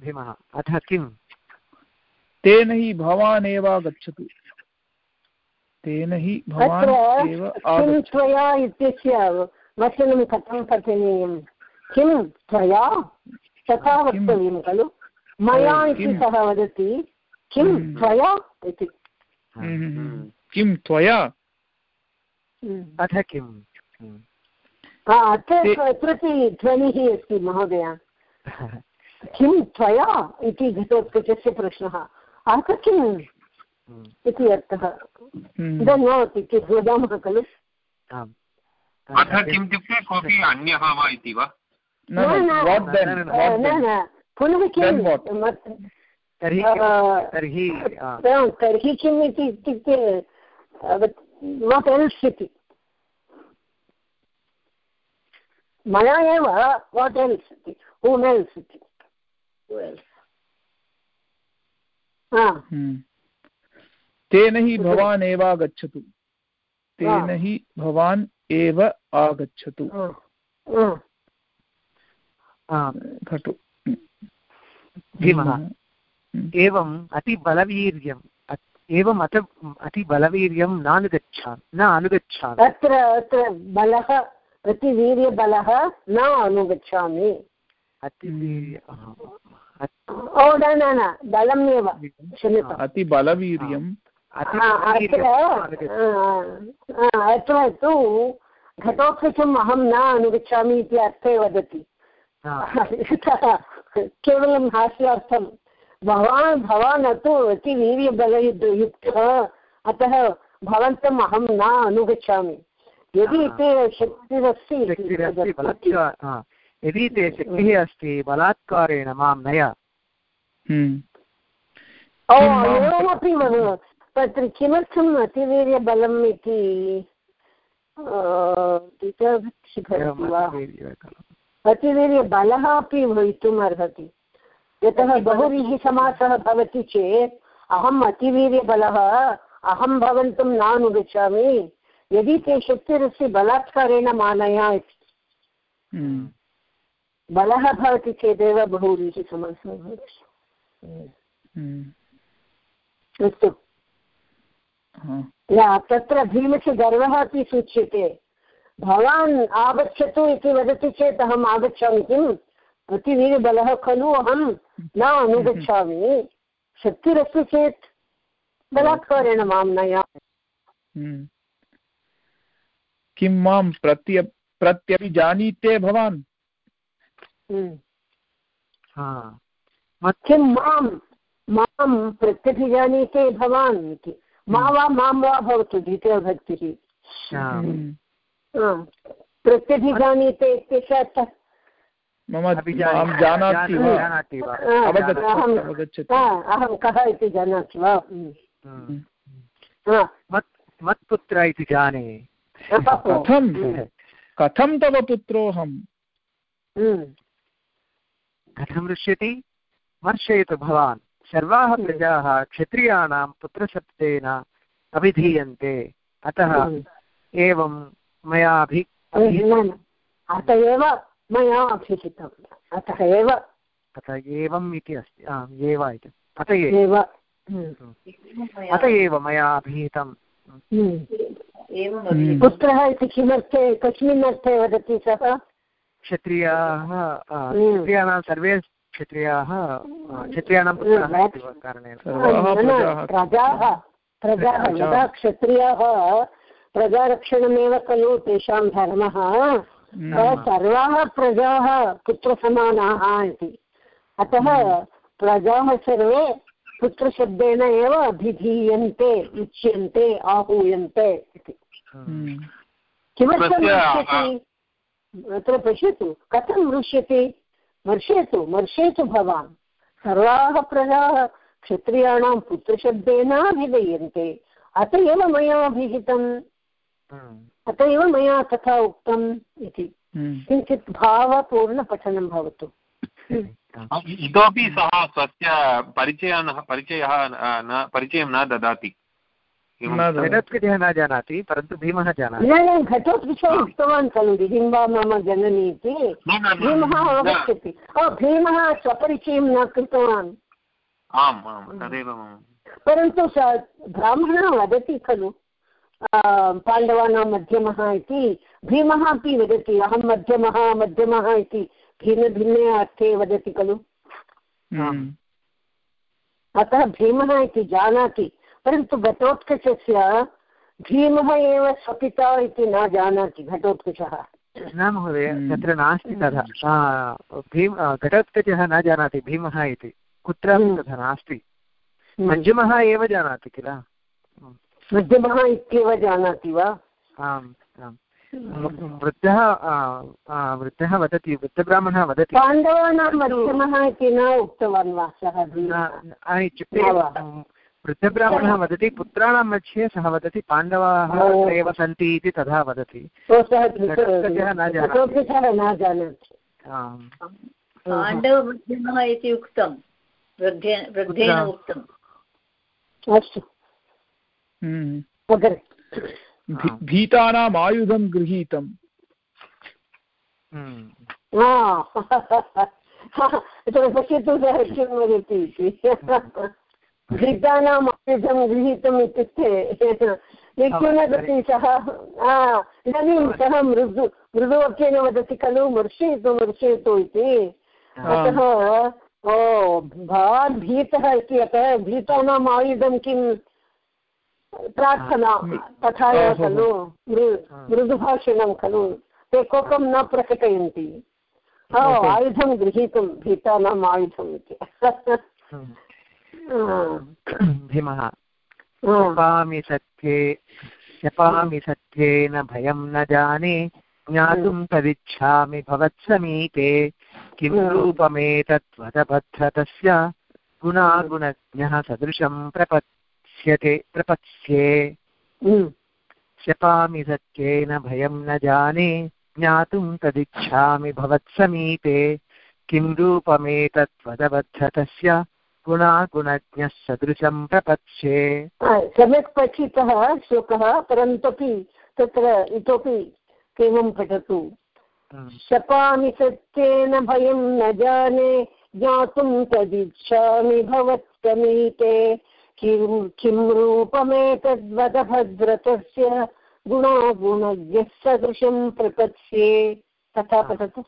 भीमः अथ किं? तेन हि भवान् एव आगच्छतु। तेन हि भवान् एव किं त्वया इत्यस्य वचनं कथं पठनीयं किं त्वया? तथा वक्तव्यं खलु। मया इति सः वदति। किं त्वया इति। किं त्वया? अथ किम् अत्र ध्वनिः अस्ति महोदय। किं त्वया? इति घटोत्कचस्य प्रश्नः। अथ किम् इति अर्थः। इदं भवति चेत् वदामः खलु। अथ किम् इत्युक्ते कोऽपि अन्यः वा इति वा? न न पुनः किं? तर्हि तर्हि तर्हि किम् इति इत्युक्ते वाट् एल्स् इति? मया एव वाट् एल्स् इति हूम् एल्स् इति। तेन हि भवान् एव आगच्छतु तेन हि भवान् एव आगच्छतु। घटु। भीमः। एवम् अतिबलवीर्यम् एवम् अत अतिबलवीर्यं नानुगच्छामि न अनुगच्छामि। अत्र अत्र बलः अतिवीर्यबलः न अनुगच्छामि। अतिवीर्य ओ न न न बलम् एव क्षम्यताम्। अतिबलवीर्यम् अत्र तु घटोत्कचम् अहं न अनुगच्छामि इति अर्थे वदति। [laughs] केवलं हास्यार्थं भवान् भवान् तु अतिवीर्यबलयुक्तः अतः भवन्तम् अहं न अनुगच्छामि। यदि ते शक्तिरस्ति यदि ते शक्तिः अस्ति बलात्कारेण माँ नय। एवमपि तत्र किमर्थम् अतिवीर्यबलम् इति? अतिवीर्यबलः अपि भवितुम् अर्हति यतः बहुव्रीः समासः भवति चेत् अहम् अतिवीर्यबलः अहं भवन्तं नानुगच्छामि यदि ते शक्तिरस्ति बलात्कारेण मानया इति बलः भवति चेदेव बहुव्रीः समासः भवति। अस्तु। या तत्र भीमस्य गर्वः अपि सूच्यते। भवान् आगच्छतु इति वदति चेत् अहम् आगच्छामि किम्? अतिवीरबलः खलु अहं। न अनुगच्छामि। शक्तिरस्ति चेत् बलात्कारेण माँ नयामि हम्म। किं माँ प्रत्य प्रत्यपि जानीते भवान्? हम्म। किं माँ? माँ प्रत्यभिजानीते भवान् इति। मा वा माँ वा भवतु द्वितीयभक्तिः। हम्म। प्रत्यभिजानीते इत्यस्य अर्थः मम माँ जानाति वा? जानाति अहं अवगच्छति। हा, अहं कः इति जानाति वा? हम्म। मत् मत्पुत्र इति जाने। कथं हम्म, कथं तव पुत्रोऽहं हम्म, कथं दृश्यति? मर्शयतु भवान्। सर्वाः प्रजाः क्षत्रियाणां पुत्रशब्देन अभिधीयन्ते। अतः। एवं मया अभि अत एव मया अभिहितम् अतः एव अतः एवम् इति अस्ति। एव इति। अत एव एव हम्म, अत एव मया अभिहितं हम्म। एवम् हम्म। पुत्रः इति किमर्थे? कस्मिन् अर्थे वदति सः? क्षत्रियाः हम्म। क्षत्रियाणां सर्वे क्षत्रियाः क्षत्रियाणां कारणेन। प्रजाः। प्रजाः। प्रजाः प्रजाः। यदा क्षत्रियाः प्रजारक्षणमेव खलु तेषां धर्मः। हम्म। सर्वाः प्रजाः पुत्रसमानाः इति। अतः प्रजाः सर्वे पुत्रशब्देन एव अभिधीयन्ते उच्यन्ते आहूयन्ते इति। किमर्थं मृष्यति अत्र पश्यतु कथं मृष्यति मर्शयतु मर्शयतु भवान्। सर्वाः प्रजाः क्षत्रियाणां पुत्रशब्देन अभिधीयन्ते। अत एव मया अभिहितम्। हम्म। अत एव मया तथा उक्तम् इति। हम्म। किञ्चित् भावपूर्णपठनं भवतु। इतोपि सः स्वस्य परिचयः परिचयः न परिचयं न ददाति। घटोत्कचः न जानाति परन्तु भीमः जानाति। न न घटोत्कचः उक्तवान् खलु दिडिम्बा मम जननी इति। भीमः। अवगच्छति। भीमः स्वपरिचयं न कृतवान्। आम् आम् तदेव परन्तु स ब्राह्मणः वदति खलु। पाण्डवानां मध्यमः इति भीमः अपि वदति अहं मध्यमः मध्यमः इति भिन्नभिन्ने अर्थे वदति खलु हम्म। अतः भीमः इति जानाति परन्तु घटोत्कचस्य भीमः एव स्वपिता इति न जानाति घटोत्कचः न महोदय हम्म। तत्र नास्ति तथा भीम घटोत्कचः न जानाति भीमः इति कुत्रापि हम्म। तथा नास्ति। मञ्जुमः एव जानाति किल मध्यमः इत्येव जानाति वा? आम् आम्। वृद्धः आ, आ, वृद्धः वदति वृद्धब्राह्मणः वदति। पाण्डवानां मध्यमः इति न उक्तवान् वा सः? इत्युक्ते वृद्धब्राह्मणः वदति पुत्राणां मध्ये सः वदति पाण्डवाः। एव सन्ति इति तथा वदति। पाण्डवमध्यमः इति उक्तं। वृद्धेन वृद्धेन कुत्र? उक्तं। अस्तु। भीतानाम् आयुधं गृहीतम् हम्म। पश्यतु सः किं वदति इति। वृद्धानाम् आयुधं गृहीतम् इत्युक्ते किं वदति सः इदानीं सः मृदु मृदुवाक्येन वदति खलु मर्शयतु मर्शयतु इति। अतः ओ भवान् भीतः इति अतः भीतानाम् आयुधं किं प्रार्थना तथा एव खलु मृ- मृदुभाषणं खलु ते कोपं न प्रकटयन्ति आयुधं गृहीतुं भीतानाम् आयुधम् इति। भीमः हा, शपामि सत्ये शपामि सत्येन भयं न जाने ज्ञातुं तदिच्छामि भवत्समीपे किं। रूपमेतत् वदभद्रतस्य गुणागुणज्ञः सदृशं प्रपत्स्यते प्रपत्स्ये शपामि सत्येन भयं न जाने ज्ञातुं तदिच्छामि भवत्समीपे किं रूपमेतत् वदबद्धतस्य गुणागुणज्ञः सदृशं प्रपत्स्ये सम्यक् पठितः श्लोकः परन्तुपि तत्र इतोपि केवलं पठतु। शपामि सत्येन भयं न जाने ज्ञातुं तदिच्छामि भवत्समीपे किं किं रूपमेतद्वदभद्रतस्य गुणागुणज्ञः सदृशं प्रपत्स्ये तथा पठतु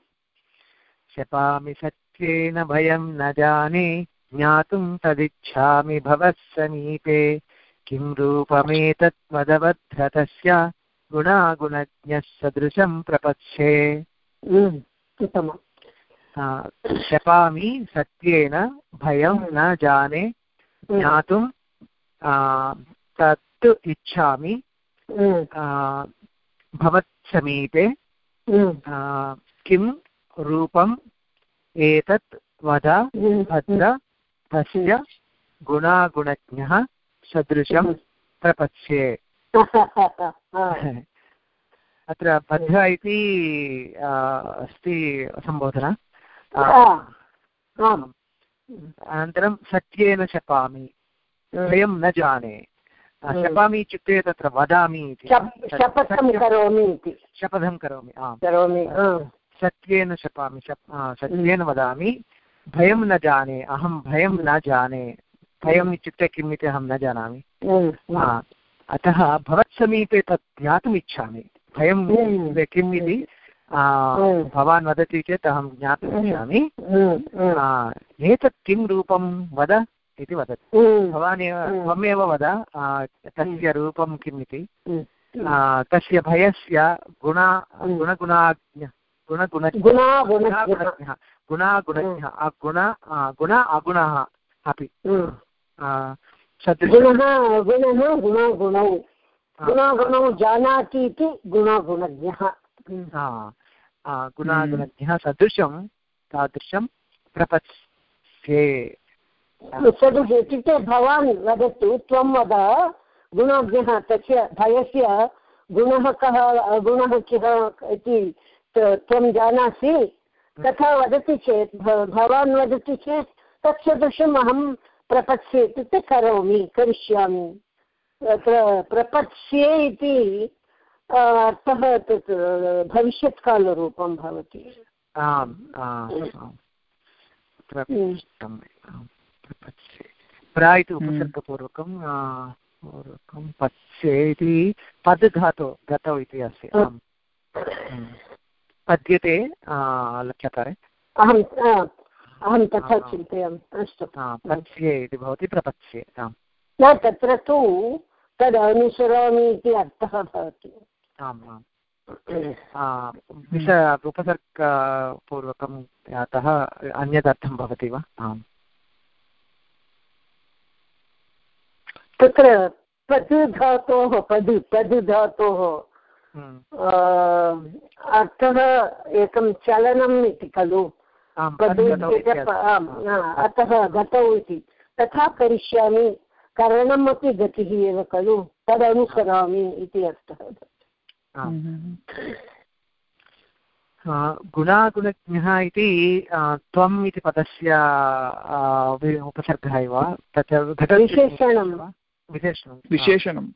शपामि सत्येन भयं न जाने ज्ञातुं तदिच्छामि भवः समीपे। किं रूपमेतत् गुणागुणज्ञः सदृशं प्रपत्स्ये शपामि सत्येन भयं न जाने ज्ञातुं तत् इच्छामि। भवत्समीपे किं रूपम् एतत् वद? भद्र तस्य गुणागुणज्ञः सदृशं प्रपत्स्ये। [laughs] [laughs] अत्र भद्र इति अस्ति सम्बोधना। अनन्तरं सत्येन शपामि। भयं न जाने। शपामि इत्युक्ते तत्र वदामि इति। शपथं करोमि इति। शपथं करोमि आम्। करोमि सत्येन शपामि सत्येन वदामि। भयं न जाने अहं भयं न जाने। भयम् इत्युक्ते किम् इति अहं न जानामि। अतः भवत्समीपे तत् ज्ञातुम् इच्छामि। भयं किम् इति भवान् वदति चेत् अहं ज्ञातुम् इच्छामि। एतत् किं रूपं वद? इति वदति। भवान् एव त्वमेव वद तस्य रूपं किम् इति तस्य भयस्य गुण गुणगुणाज्ञ गुणगुणज्ञः गुणागुणज्ञः गुण गुण अगुणः अपि। गुणः गुणः गुणगुणौ। गुणागुणौ जानाति इति गुणागुणज्ञः। गुणागुणज्ञः सदृशं तादृशं प्रपत्स्ये सदृश इत्युक्ते भवान् वदतु, त्वं वद, गुणज्ञः, तस्य भयस्य गुणः कः गुणः कः इति त्वं जानासि? तथा वदति चेत् भवान् वदति चेत् तत्सदृशम् अहं प्रपत्स्ये इत्युक्ते करोमि, करिष्यामि। प्रपत्स्ये इति अर्थः तत्, भविष्यत्कालरूपं भवति। आम्। प्रा इति उपसर्गपूर्वकं पूर्वकं पत्स्ये इति पद् धातु गतौ इति अस्ति आम् पद्यते लक्ष्यकारे अहम् अहं तथा चिन्तयामि अस्तु। पत्स्ये इति भवति प्रपत्स्ये आम्। न तत्र तु तद् अनुसरामि इति अर्थः भवति। आम् आम्। [clears throat] विष उपसर्गपूर्वकम् अतः अन्यदर्थं भवति वा? आम्। तत्र पद् धातोः पद् पद् धातोः अर्थः एकं चलनम् इति खलु। अतः गतौ इति। तथा करिष्यामि करणम् अपि गतिः एव खलु। तदनुसरामि इति अर्थः। गुणागुणज्ञः इति त्वम् इति पदस्य उपसर्गः एव तत्र विशेषणं विशेषणं। विशेषणं।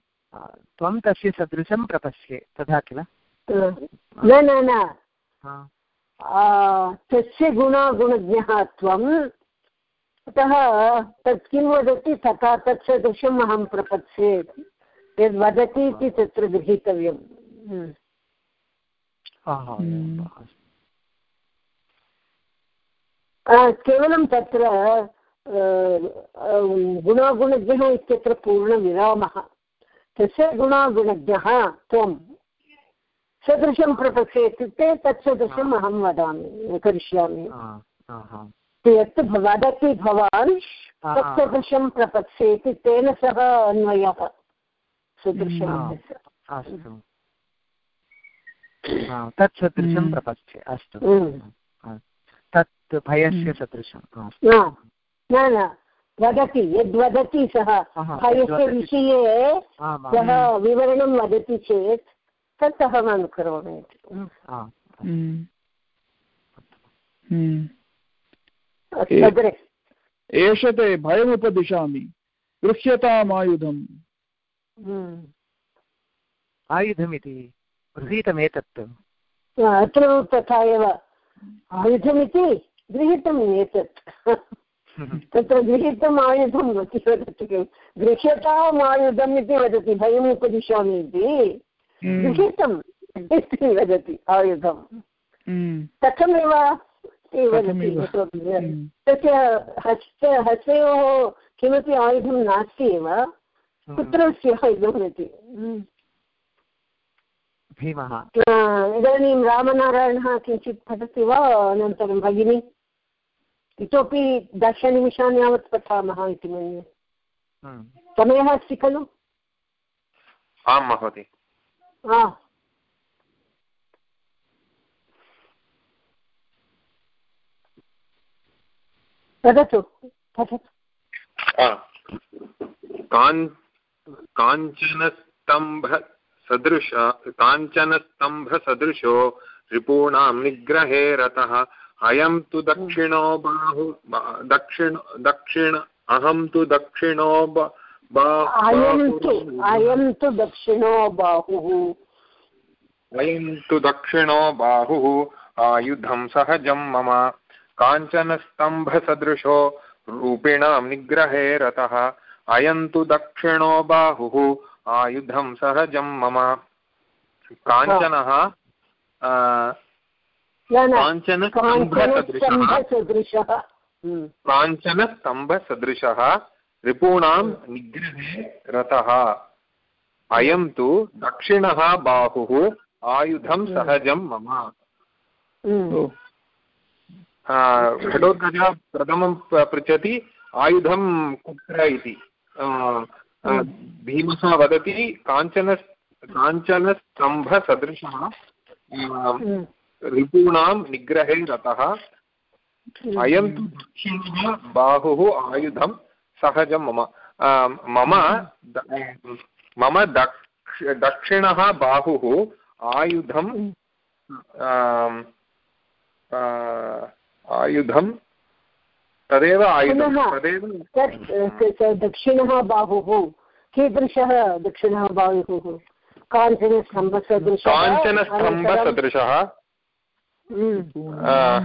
त्वं तस्य सदृशं प्रपश्ये। तथा किल? न न न। तस्य गुणागुणज्ञः त्वम् अतः तत् किं वदति? तथा तत्सदृशम् अहं प्रपत्स्ये यद् वदति इति तत्र गृहीतव्यम्। केवलं तत्र गुणागुणज्ञः इत्यत्र पूर्णविरामः तस्य गुणागुणज्ञः त्वं सदृशं प्रपक्षे इत्युक्ते तत्सदृशम् अहं वदामि करिष्यामि। यत् वदति भवान् तत्सदृशं प्रपत्से इति तेन सह अन्वयः सदृशम् तत् सदृशं प्रपश्य अस्तु। तत् भयस्य सदृशं न न वदति यद्वदति सः। भयस्य विषये सः विवरणं वदति चेत् तत् अहम् अनुकरोमि एष ते भयमुपदिशामि। गृह्यतामायुधम्। आयुधमिति गृहीतमेतत्। अत्र तथा एव। आयुधमिति गृहीतम् एतत् तत्र गृहीतम् आयुधम् इति वदति। गृह्यताम् आयुधम् इति वदति भयम् उपदिशामि इति। हम्म। गृहीतम् इति वदति आयुधम् हम्म। कथमेव इति वदति हम्म। तस्य हस्त हस्तयोः किमपि आयुधं नास्ति एव। कुत्र स्युः इदम् इति। भीमः। इदानीं रामनारायणः किञ्चित् पठति वा अनन्तरं भगिनी? इतोपि दशनिमिषान् यावत् पठामः इति मन्ये। हम्म। समयः अस्ति खलु? आं महोदय। वदतु. काञ्चनस्तम्भसदृश काञ्चनस्तम्भसदृशो रिपूणां निग्रहे रतः अयं तु दक्षिणो बाहु दक्षिण दक्षिण अहं तु दक्षिणो अयं तु दक्षिणो बाहुः। अयं तु दक्षिणो बाहुः आयुधं सहजं मम। काञ्चनस्तम्भसदृशो रूपिणां निग्रहे रतः। अयं तु दक्षिणो बाहुः आयुधं सहजं मम। काञ्चनः आ, न। न काञ्चनस्तम्भसदृशः काञ्चनस्तम्भसदृशः। हम्म, काञ्चनस्तम्भसदृशः रिपूणां निग्रहे रतः अयं तु दक्षिणः बाहुः। आयुधं सहजं मम। हम्म, घटोत्कचः प्रथमं पृच्छति आयुधं कुत्र इति? भीमः वदति काञ्चन काञ्चनस्तम्भसदृशः। रिपूणां निग्रहे रतः। अयं तु दक्षिणः बाहुः आयुधं सहजं मम मम मम दक्ष दक्षिणः बाहुः आयुधं आयुधं तदेव आयुधं तदेव दक्षिणः बाहुः कीदृशः दक्षिणः बाहुः काञ्चनस्तम्भसदृशः काञ्चनस्तम्भसदृशः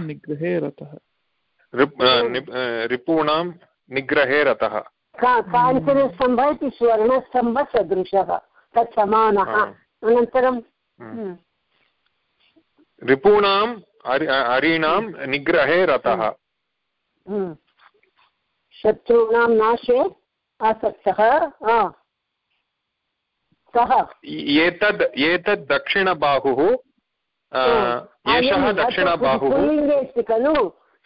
निग्रहे रतः। रिपूणां निग्रहे रतः। का- काञ्चनस्तम्भ इति स्वर्णस्तम्भसदृशः तत् समानः अनन्तरं हम्म। हम्म, रिपूणाम् अरि- निग्रहे रतः। हम्म। शत्रूणां नाशे आसक्तः कः? एतद् एतद् दक्षिणबाहुः एषः दक्षिणबाहुः पुल्लिङ्गे अस्ति खलु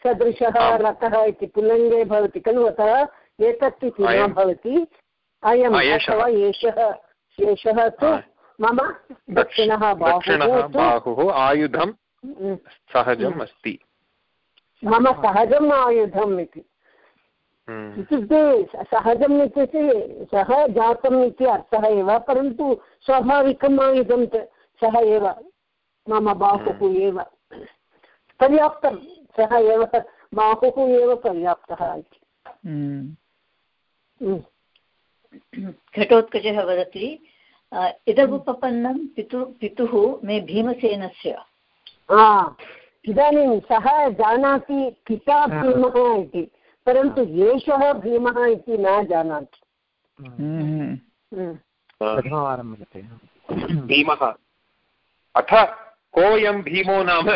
सदृशः रथः इति पुल्लिङ्गे भवति खलु अतः एतत् इति न भवति अयम्। अथवा एषः एषः तु मम दक्षिणः दक्षिणः बाहुः आयुधं सहजम् अस्ति मम सहजम् आयुधम् इति। इत्युक्ते सहजम् इत्युक्ते सः जातम् इति अर्थः एव परन्तु स्वाभाविकम् आयुधं सः एव मम बाहुः एव पर्याप्तं सः एव बाहुः एव पर्याप्तः इति हम्म। हम्म। घटोत्कचः वदति इदमुपपन्नं पितु पितुः मे भीमसेनस्य इदानीं सः जानाति पिता भीमः इति परन्तु एषः भीमः इति न जानाति हम्म। हम्म। प्रथमवारं भीमः अथ कोऽयं भीमो नाम?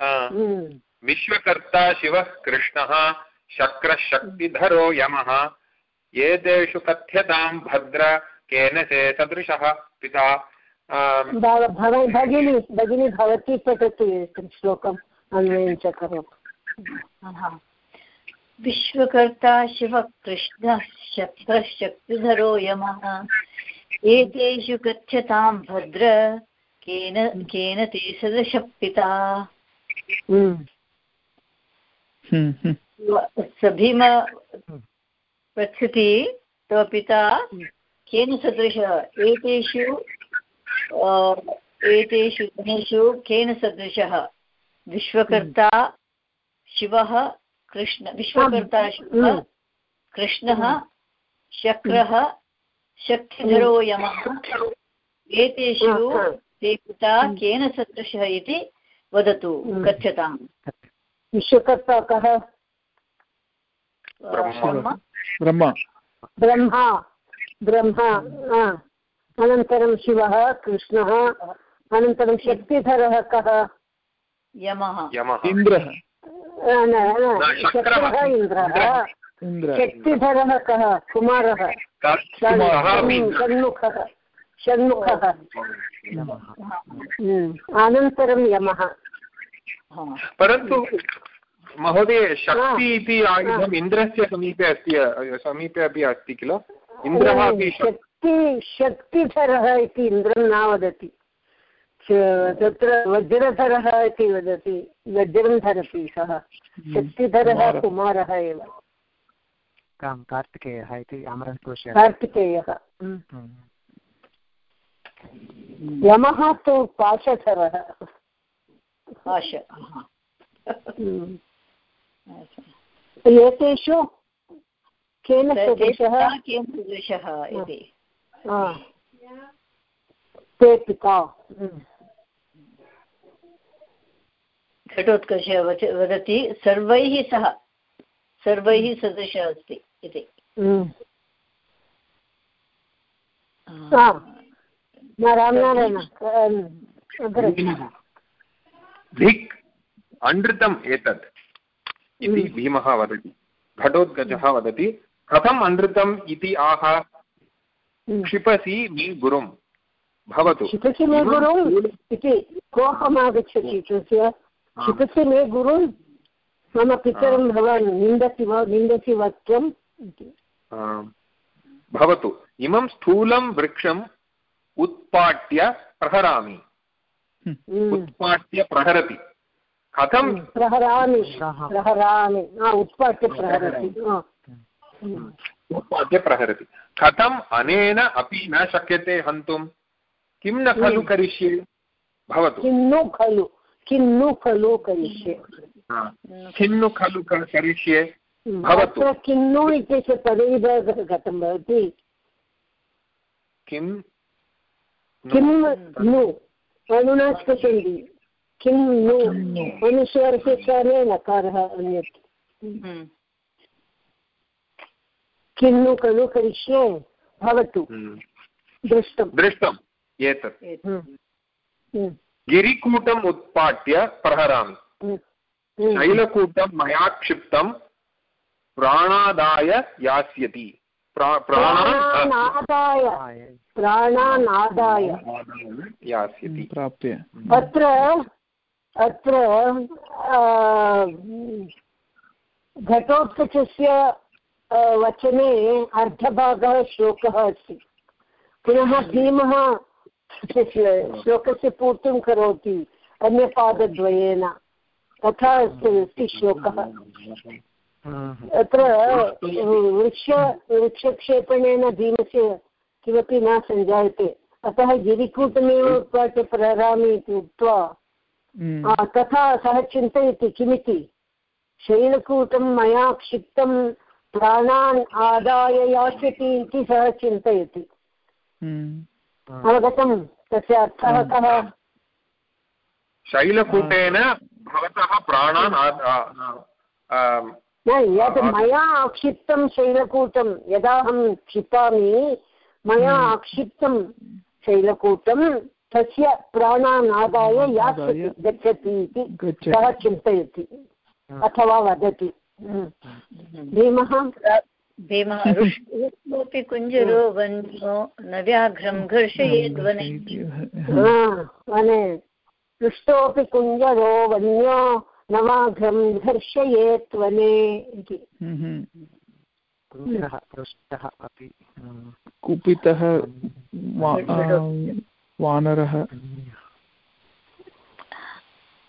आ, हम्म। विश्वकर्ता शिवः कृष्णः शक्रशक्तिधरो यमः। एतेषु कथ्यतां भद्र केन से सदृशः पिता। भगिनी भगिनी भवती पठतु एतत् श्लोकम् अन्वयं च करोतु। विश्वकर्ता शिवः कृष्णः शक्रः शक्तिधरो यमः। एतेषु गच्छतां भद्र केन केन ते सदृशः पिता हम्म। हम्म, हम्म। पृच्छति तव पिता केन सदृशः एतेषु एतेषु गणेषु केन सदृशः विश्वकर्ता शिवः कृष्ण विश्वकर्ता शिवः। कृष्णः शक्रः शक्तिधरो यमः एतेषु हा, हा। ते पिता केन सदृशः इति वदतु हम्म। कथ्यताम्। विश्वकर्ता कः? ब्रह्म। ब्रह्म। ब्रह्मा। ब्रह्मा। अनन्तरं शिवः कृष्णः। अनन्तरं शक्तिधरः कः? यमः। यमः। इन्द्रः। न, न, न, शक्रः। इन्द्रः। शक्तिधरः कः? कुमारः। षण्मुखः। षण्मुखः। हम्म. अनन्तरं यमः। परन्तु महोदय शक्ति इति आयुधम् इन्द्रस्य समीपे अस्ति समीपे अपि अस्ति किल? इन्द्रः अपि शक्ति शक्तिधरः इति इन्द्रं न वदति। तत्र वज्रधरः इति वदति वज्रं धरति सः। शक्तिधरः कुमारः। एव। कार्तिकेयः इति कार्तिकेयः। हम्म. यमः तु पाशधरः आश हा. हम्म. एतेषु केन सदृशः? तेषां किं सदृशः इति। ते पिता। हम्म. घटोत्कर्षः वदति सर्वैः सह सर्वैः सदृशः अस्ति इति। न रामनारायण अम्, अग्रे. धिक् अनृतम् एतत् इति हम्म। भीमः वदति घटोत्कचः वदति। कथम् अनृतम् इति आह? हम्म. क्षिपसि मे गुरुं भवतु। क्षिपसि मे गुरुम् इति कोपमागच्छति तस्य क्षिपसि मे गुरुं मम पितरं भवान् निन्दति वा निन्दति वा इति। भवतु। इमं स्थूलं वृक्षम् उत्पाट्य प्रहरामि। हम्म. उत्पाट्य प्रहरति। कथं प्रहरामि। प्रहरामि। उत्पाट्य प्रहरति. हम्म. उत्पाद्य प्रहरति। कथम्? अनेन अपि न शक्यते हन्तुं। किं न खलु करिष्ये? भवतु। किं नु खलु? किं नु खलु करिष्ये? हा. किं नु खलु करिष्ये? हम्म. भवतु। किन्नु इत्यस्य पदविभागः कथं भवति। किं किं नु अनुनास्पशन्ति। किं नु अनुस्वारस्य स्थाने नकारः अन्यत्। हम्म. किं नु खलु करिष्ये भवतु। हम्म. दृष्टं दृष्टम्। एतत्। हम्म. गिरिकूटम् उत्पाट्य प्रहरामि. शैलकूटं मया क्षिप्तं प्राणादाय यास्यति। प्राणानादाय। प्राणानादाय। यास्यति। प्राप्य। अत्र अत्र घटोत्कचस्य वचने अर्धभागः श्लोकः अस्ति। पुनः भीमः श्लोकस्य पूर्तिं करोति अन्यपादद्वयेन। तथा अस्ति अस्ति श्लोकः। अत्र वृक्ष वृक्षक्षेपणेन भीमस्य किमपि न सञ्जायते। अतः गिरिकूटमेव उत्पाट्य प्रहरामि इति उक्त्वा हम्म. तथा सः चिन्तयति किमिति। शैलकूटं मया क्षिप्तं प्राणान् आदाय यास्यति इति सः चिन्तयति। हम्म. अवगतं? तस्य अर्थः कः? शैलकूटेन भवतः प्राणान् न यद् मया आक्षिप्तं शैलकूटं यदा अहं क्षिपामि मया आक्षिप्तं शैलकूटं तस्य प्राणान् आदाय यास्यति आदाय गच्छति इति सः चिन्तयति अथवा वदति। हम्म। भीमः? भीमः [laughs] रुष्टोऽपि कुञ्जरो वन्यो न व्याघ्रं घर्षयेद् वने हा, वने। पृष्टोऽपि कुञ्जरो वन्यो नवाघ्रं घर्षयेत् वने इति. अपि कुपितः वानरः।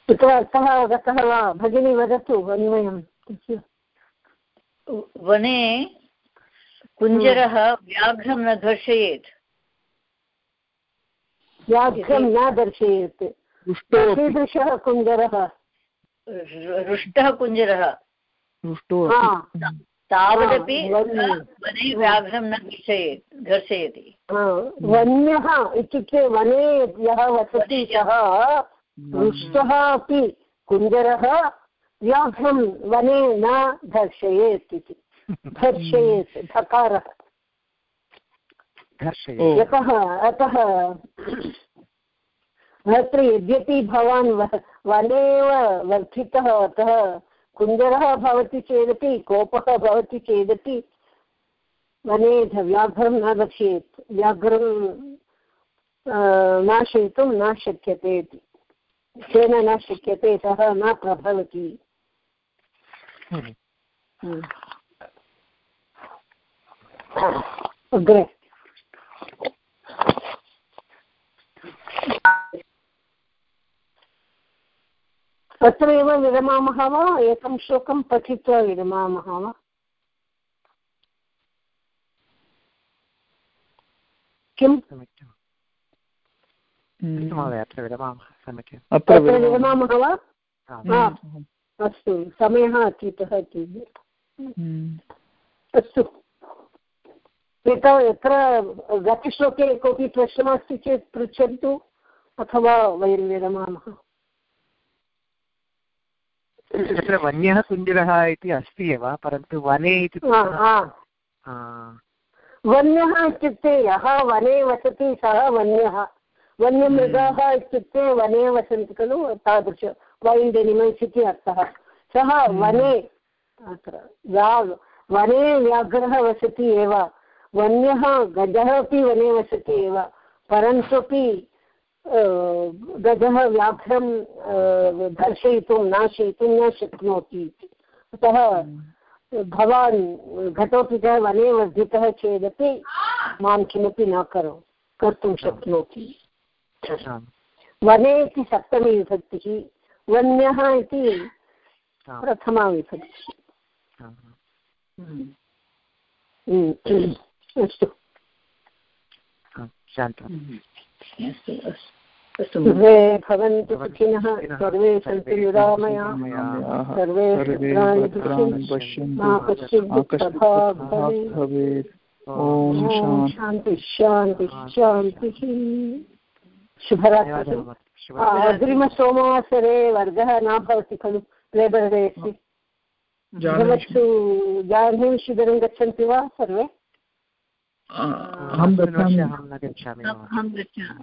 अर्थः अवगतः वा? भगिनी वदतु अन्वयं। वने कुञ्जरः व्याघ्रं न घर्षयेत् व्याघ्रं न दर्शयेत्। कीदृशः कुञ्जरः? रुष्टः कुञ्जरः। हा तावदपि वने। व्याघ्रं न घर्षयेत् घर्षयति वन्यः इत्युक्ते वने यः वसति सः रुष्टः अपि कुञ्जरः व्याघ्रं वने न दर्शयेत् इति। [laughs] धर्षयेत् धकारः। यतः अतः अत्र यद्यपि भवान् वने एव वर्धितः अतः कुञ्जरः भवति चेदपि कोपः भवति चेदपि वने व्याघ्रं न रक्षेत् व्याघ्रं नाशयितुं न शक्यते इति तेन न शक्यते सः न प्रभवति। हम्म। अग्रे तत्र एव विरमामः वा? एकं श्लोकं पठित्वा विरमामः वा? किं? अत्र विरमामः वा? अस्तु समयः अतीतः इति। अस्तु। एता यत्र गतश्लोके कोऽपि प्रश्नः अस्ति चेत् पृच्छन्तु अथवा वयं विरमामः। तत्र वन्यः कुञ्जरः इति अस्ति एव परन्तु वने इति हा, हा। वन्यः इत्युक्ते यः वने वसति सः वन्यः। वन्यमृगाः इत्युक्ते वने वसन्ति खलु तादृश वैल्ड् एनिमल्स् इति अर्थः। सः वने अत्र वने व्याघ्रः वसति एव। वन्यः गजः अपि वने वसति एव। परन्तुपि अ, गजः व्याघ्रं अ, दर्शयितुं नाशयितुं न शक्नोति इति अतः भवान् घटोत्कचः वने वर्धितः चेदपि माँ किमपि न करो कर्तुं शक्नोति वने इति सप्तमी विभक्तिः वन्यः इति प्रथमा विभक्तिः अस्तु आम्, शान्तम् अस्तु अस्तु अस्तु सर्वे भवन्तु सुखिनः सर्वे सन्तु निरामया। सर्वे भवेत्। ॐ शान्ति। शान्तिः शान्तिः शुभरात्रिः। अग्रिमसोमवासरे वर्गः न भवति खलु। लेबर् डे अस्ति भवत्सु जाह्नवी शिबिरं गच्छन्ति वा सर्वे? अहं गच्छामि अहं न गच्छामि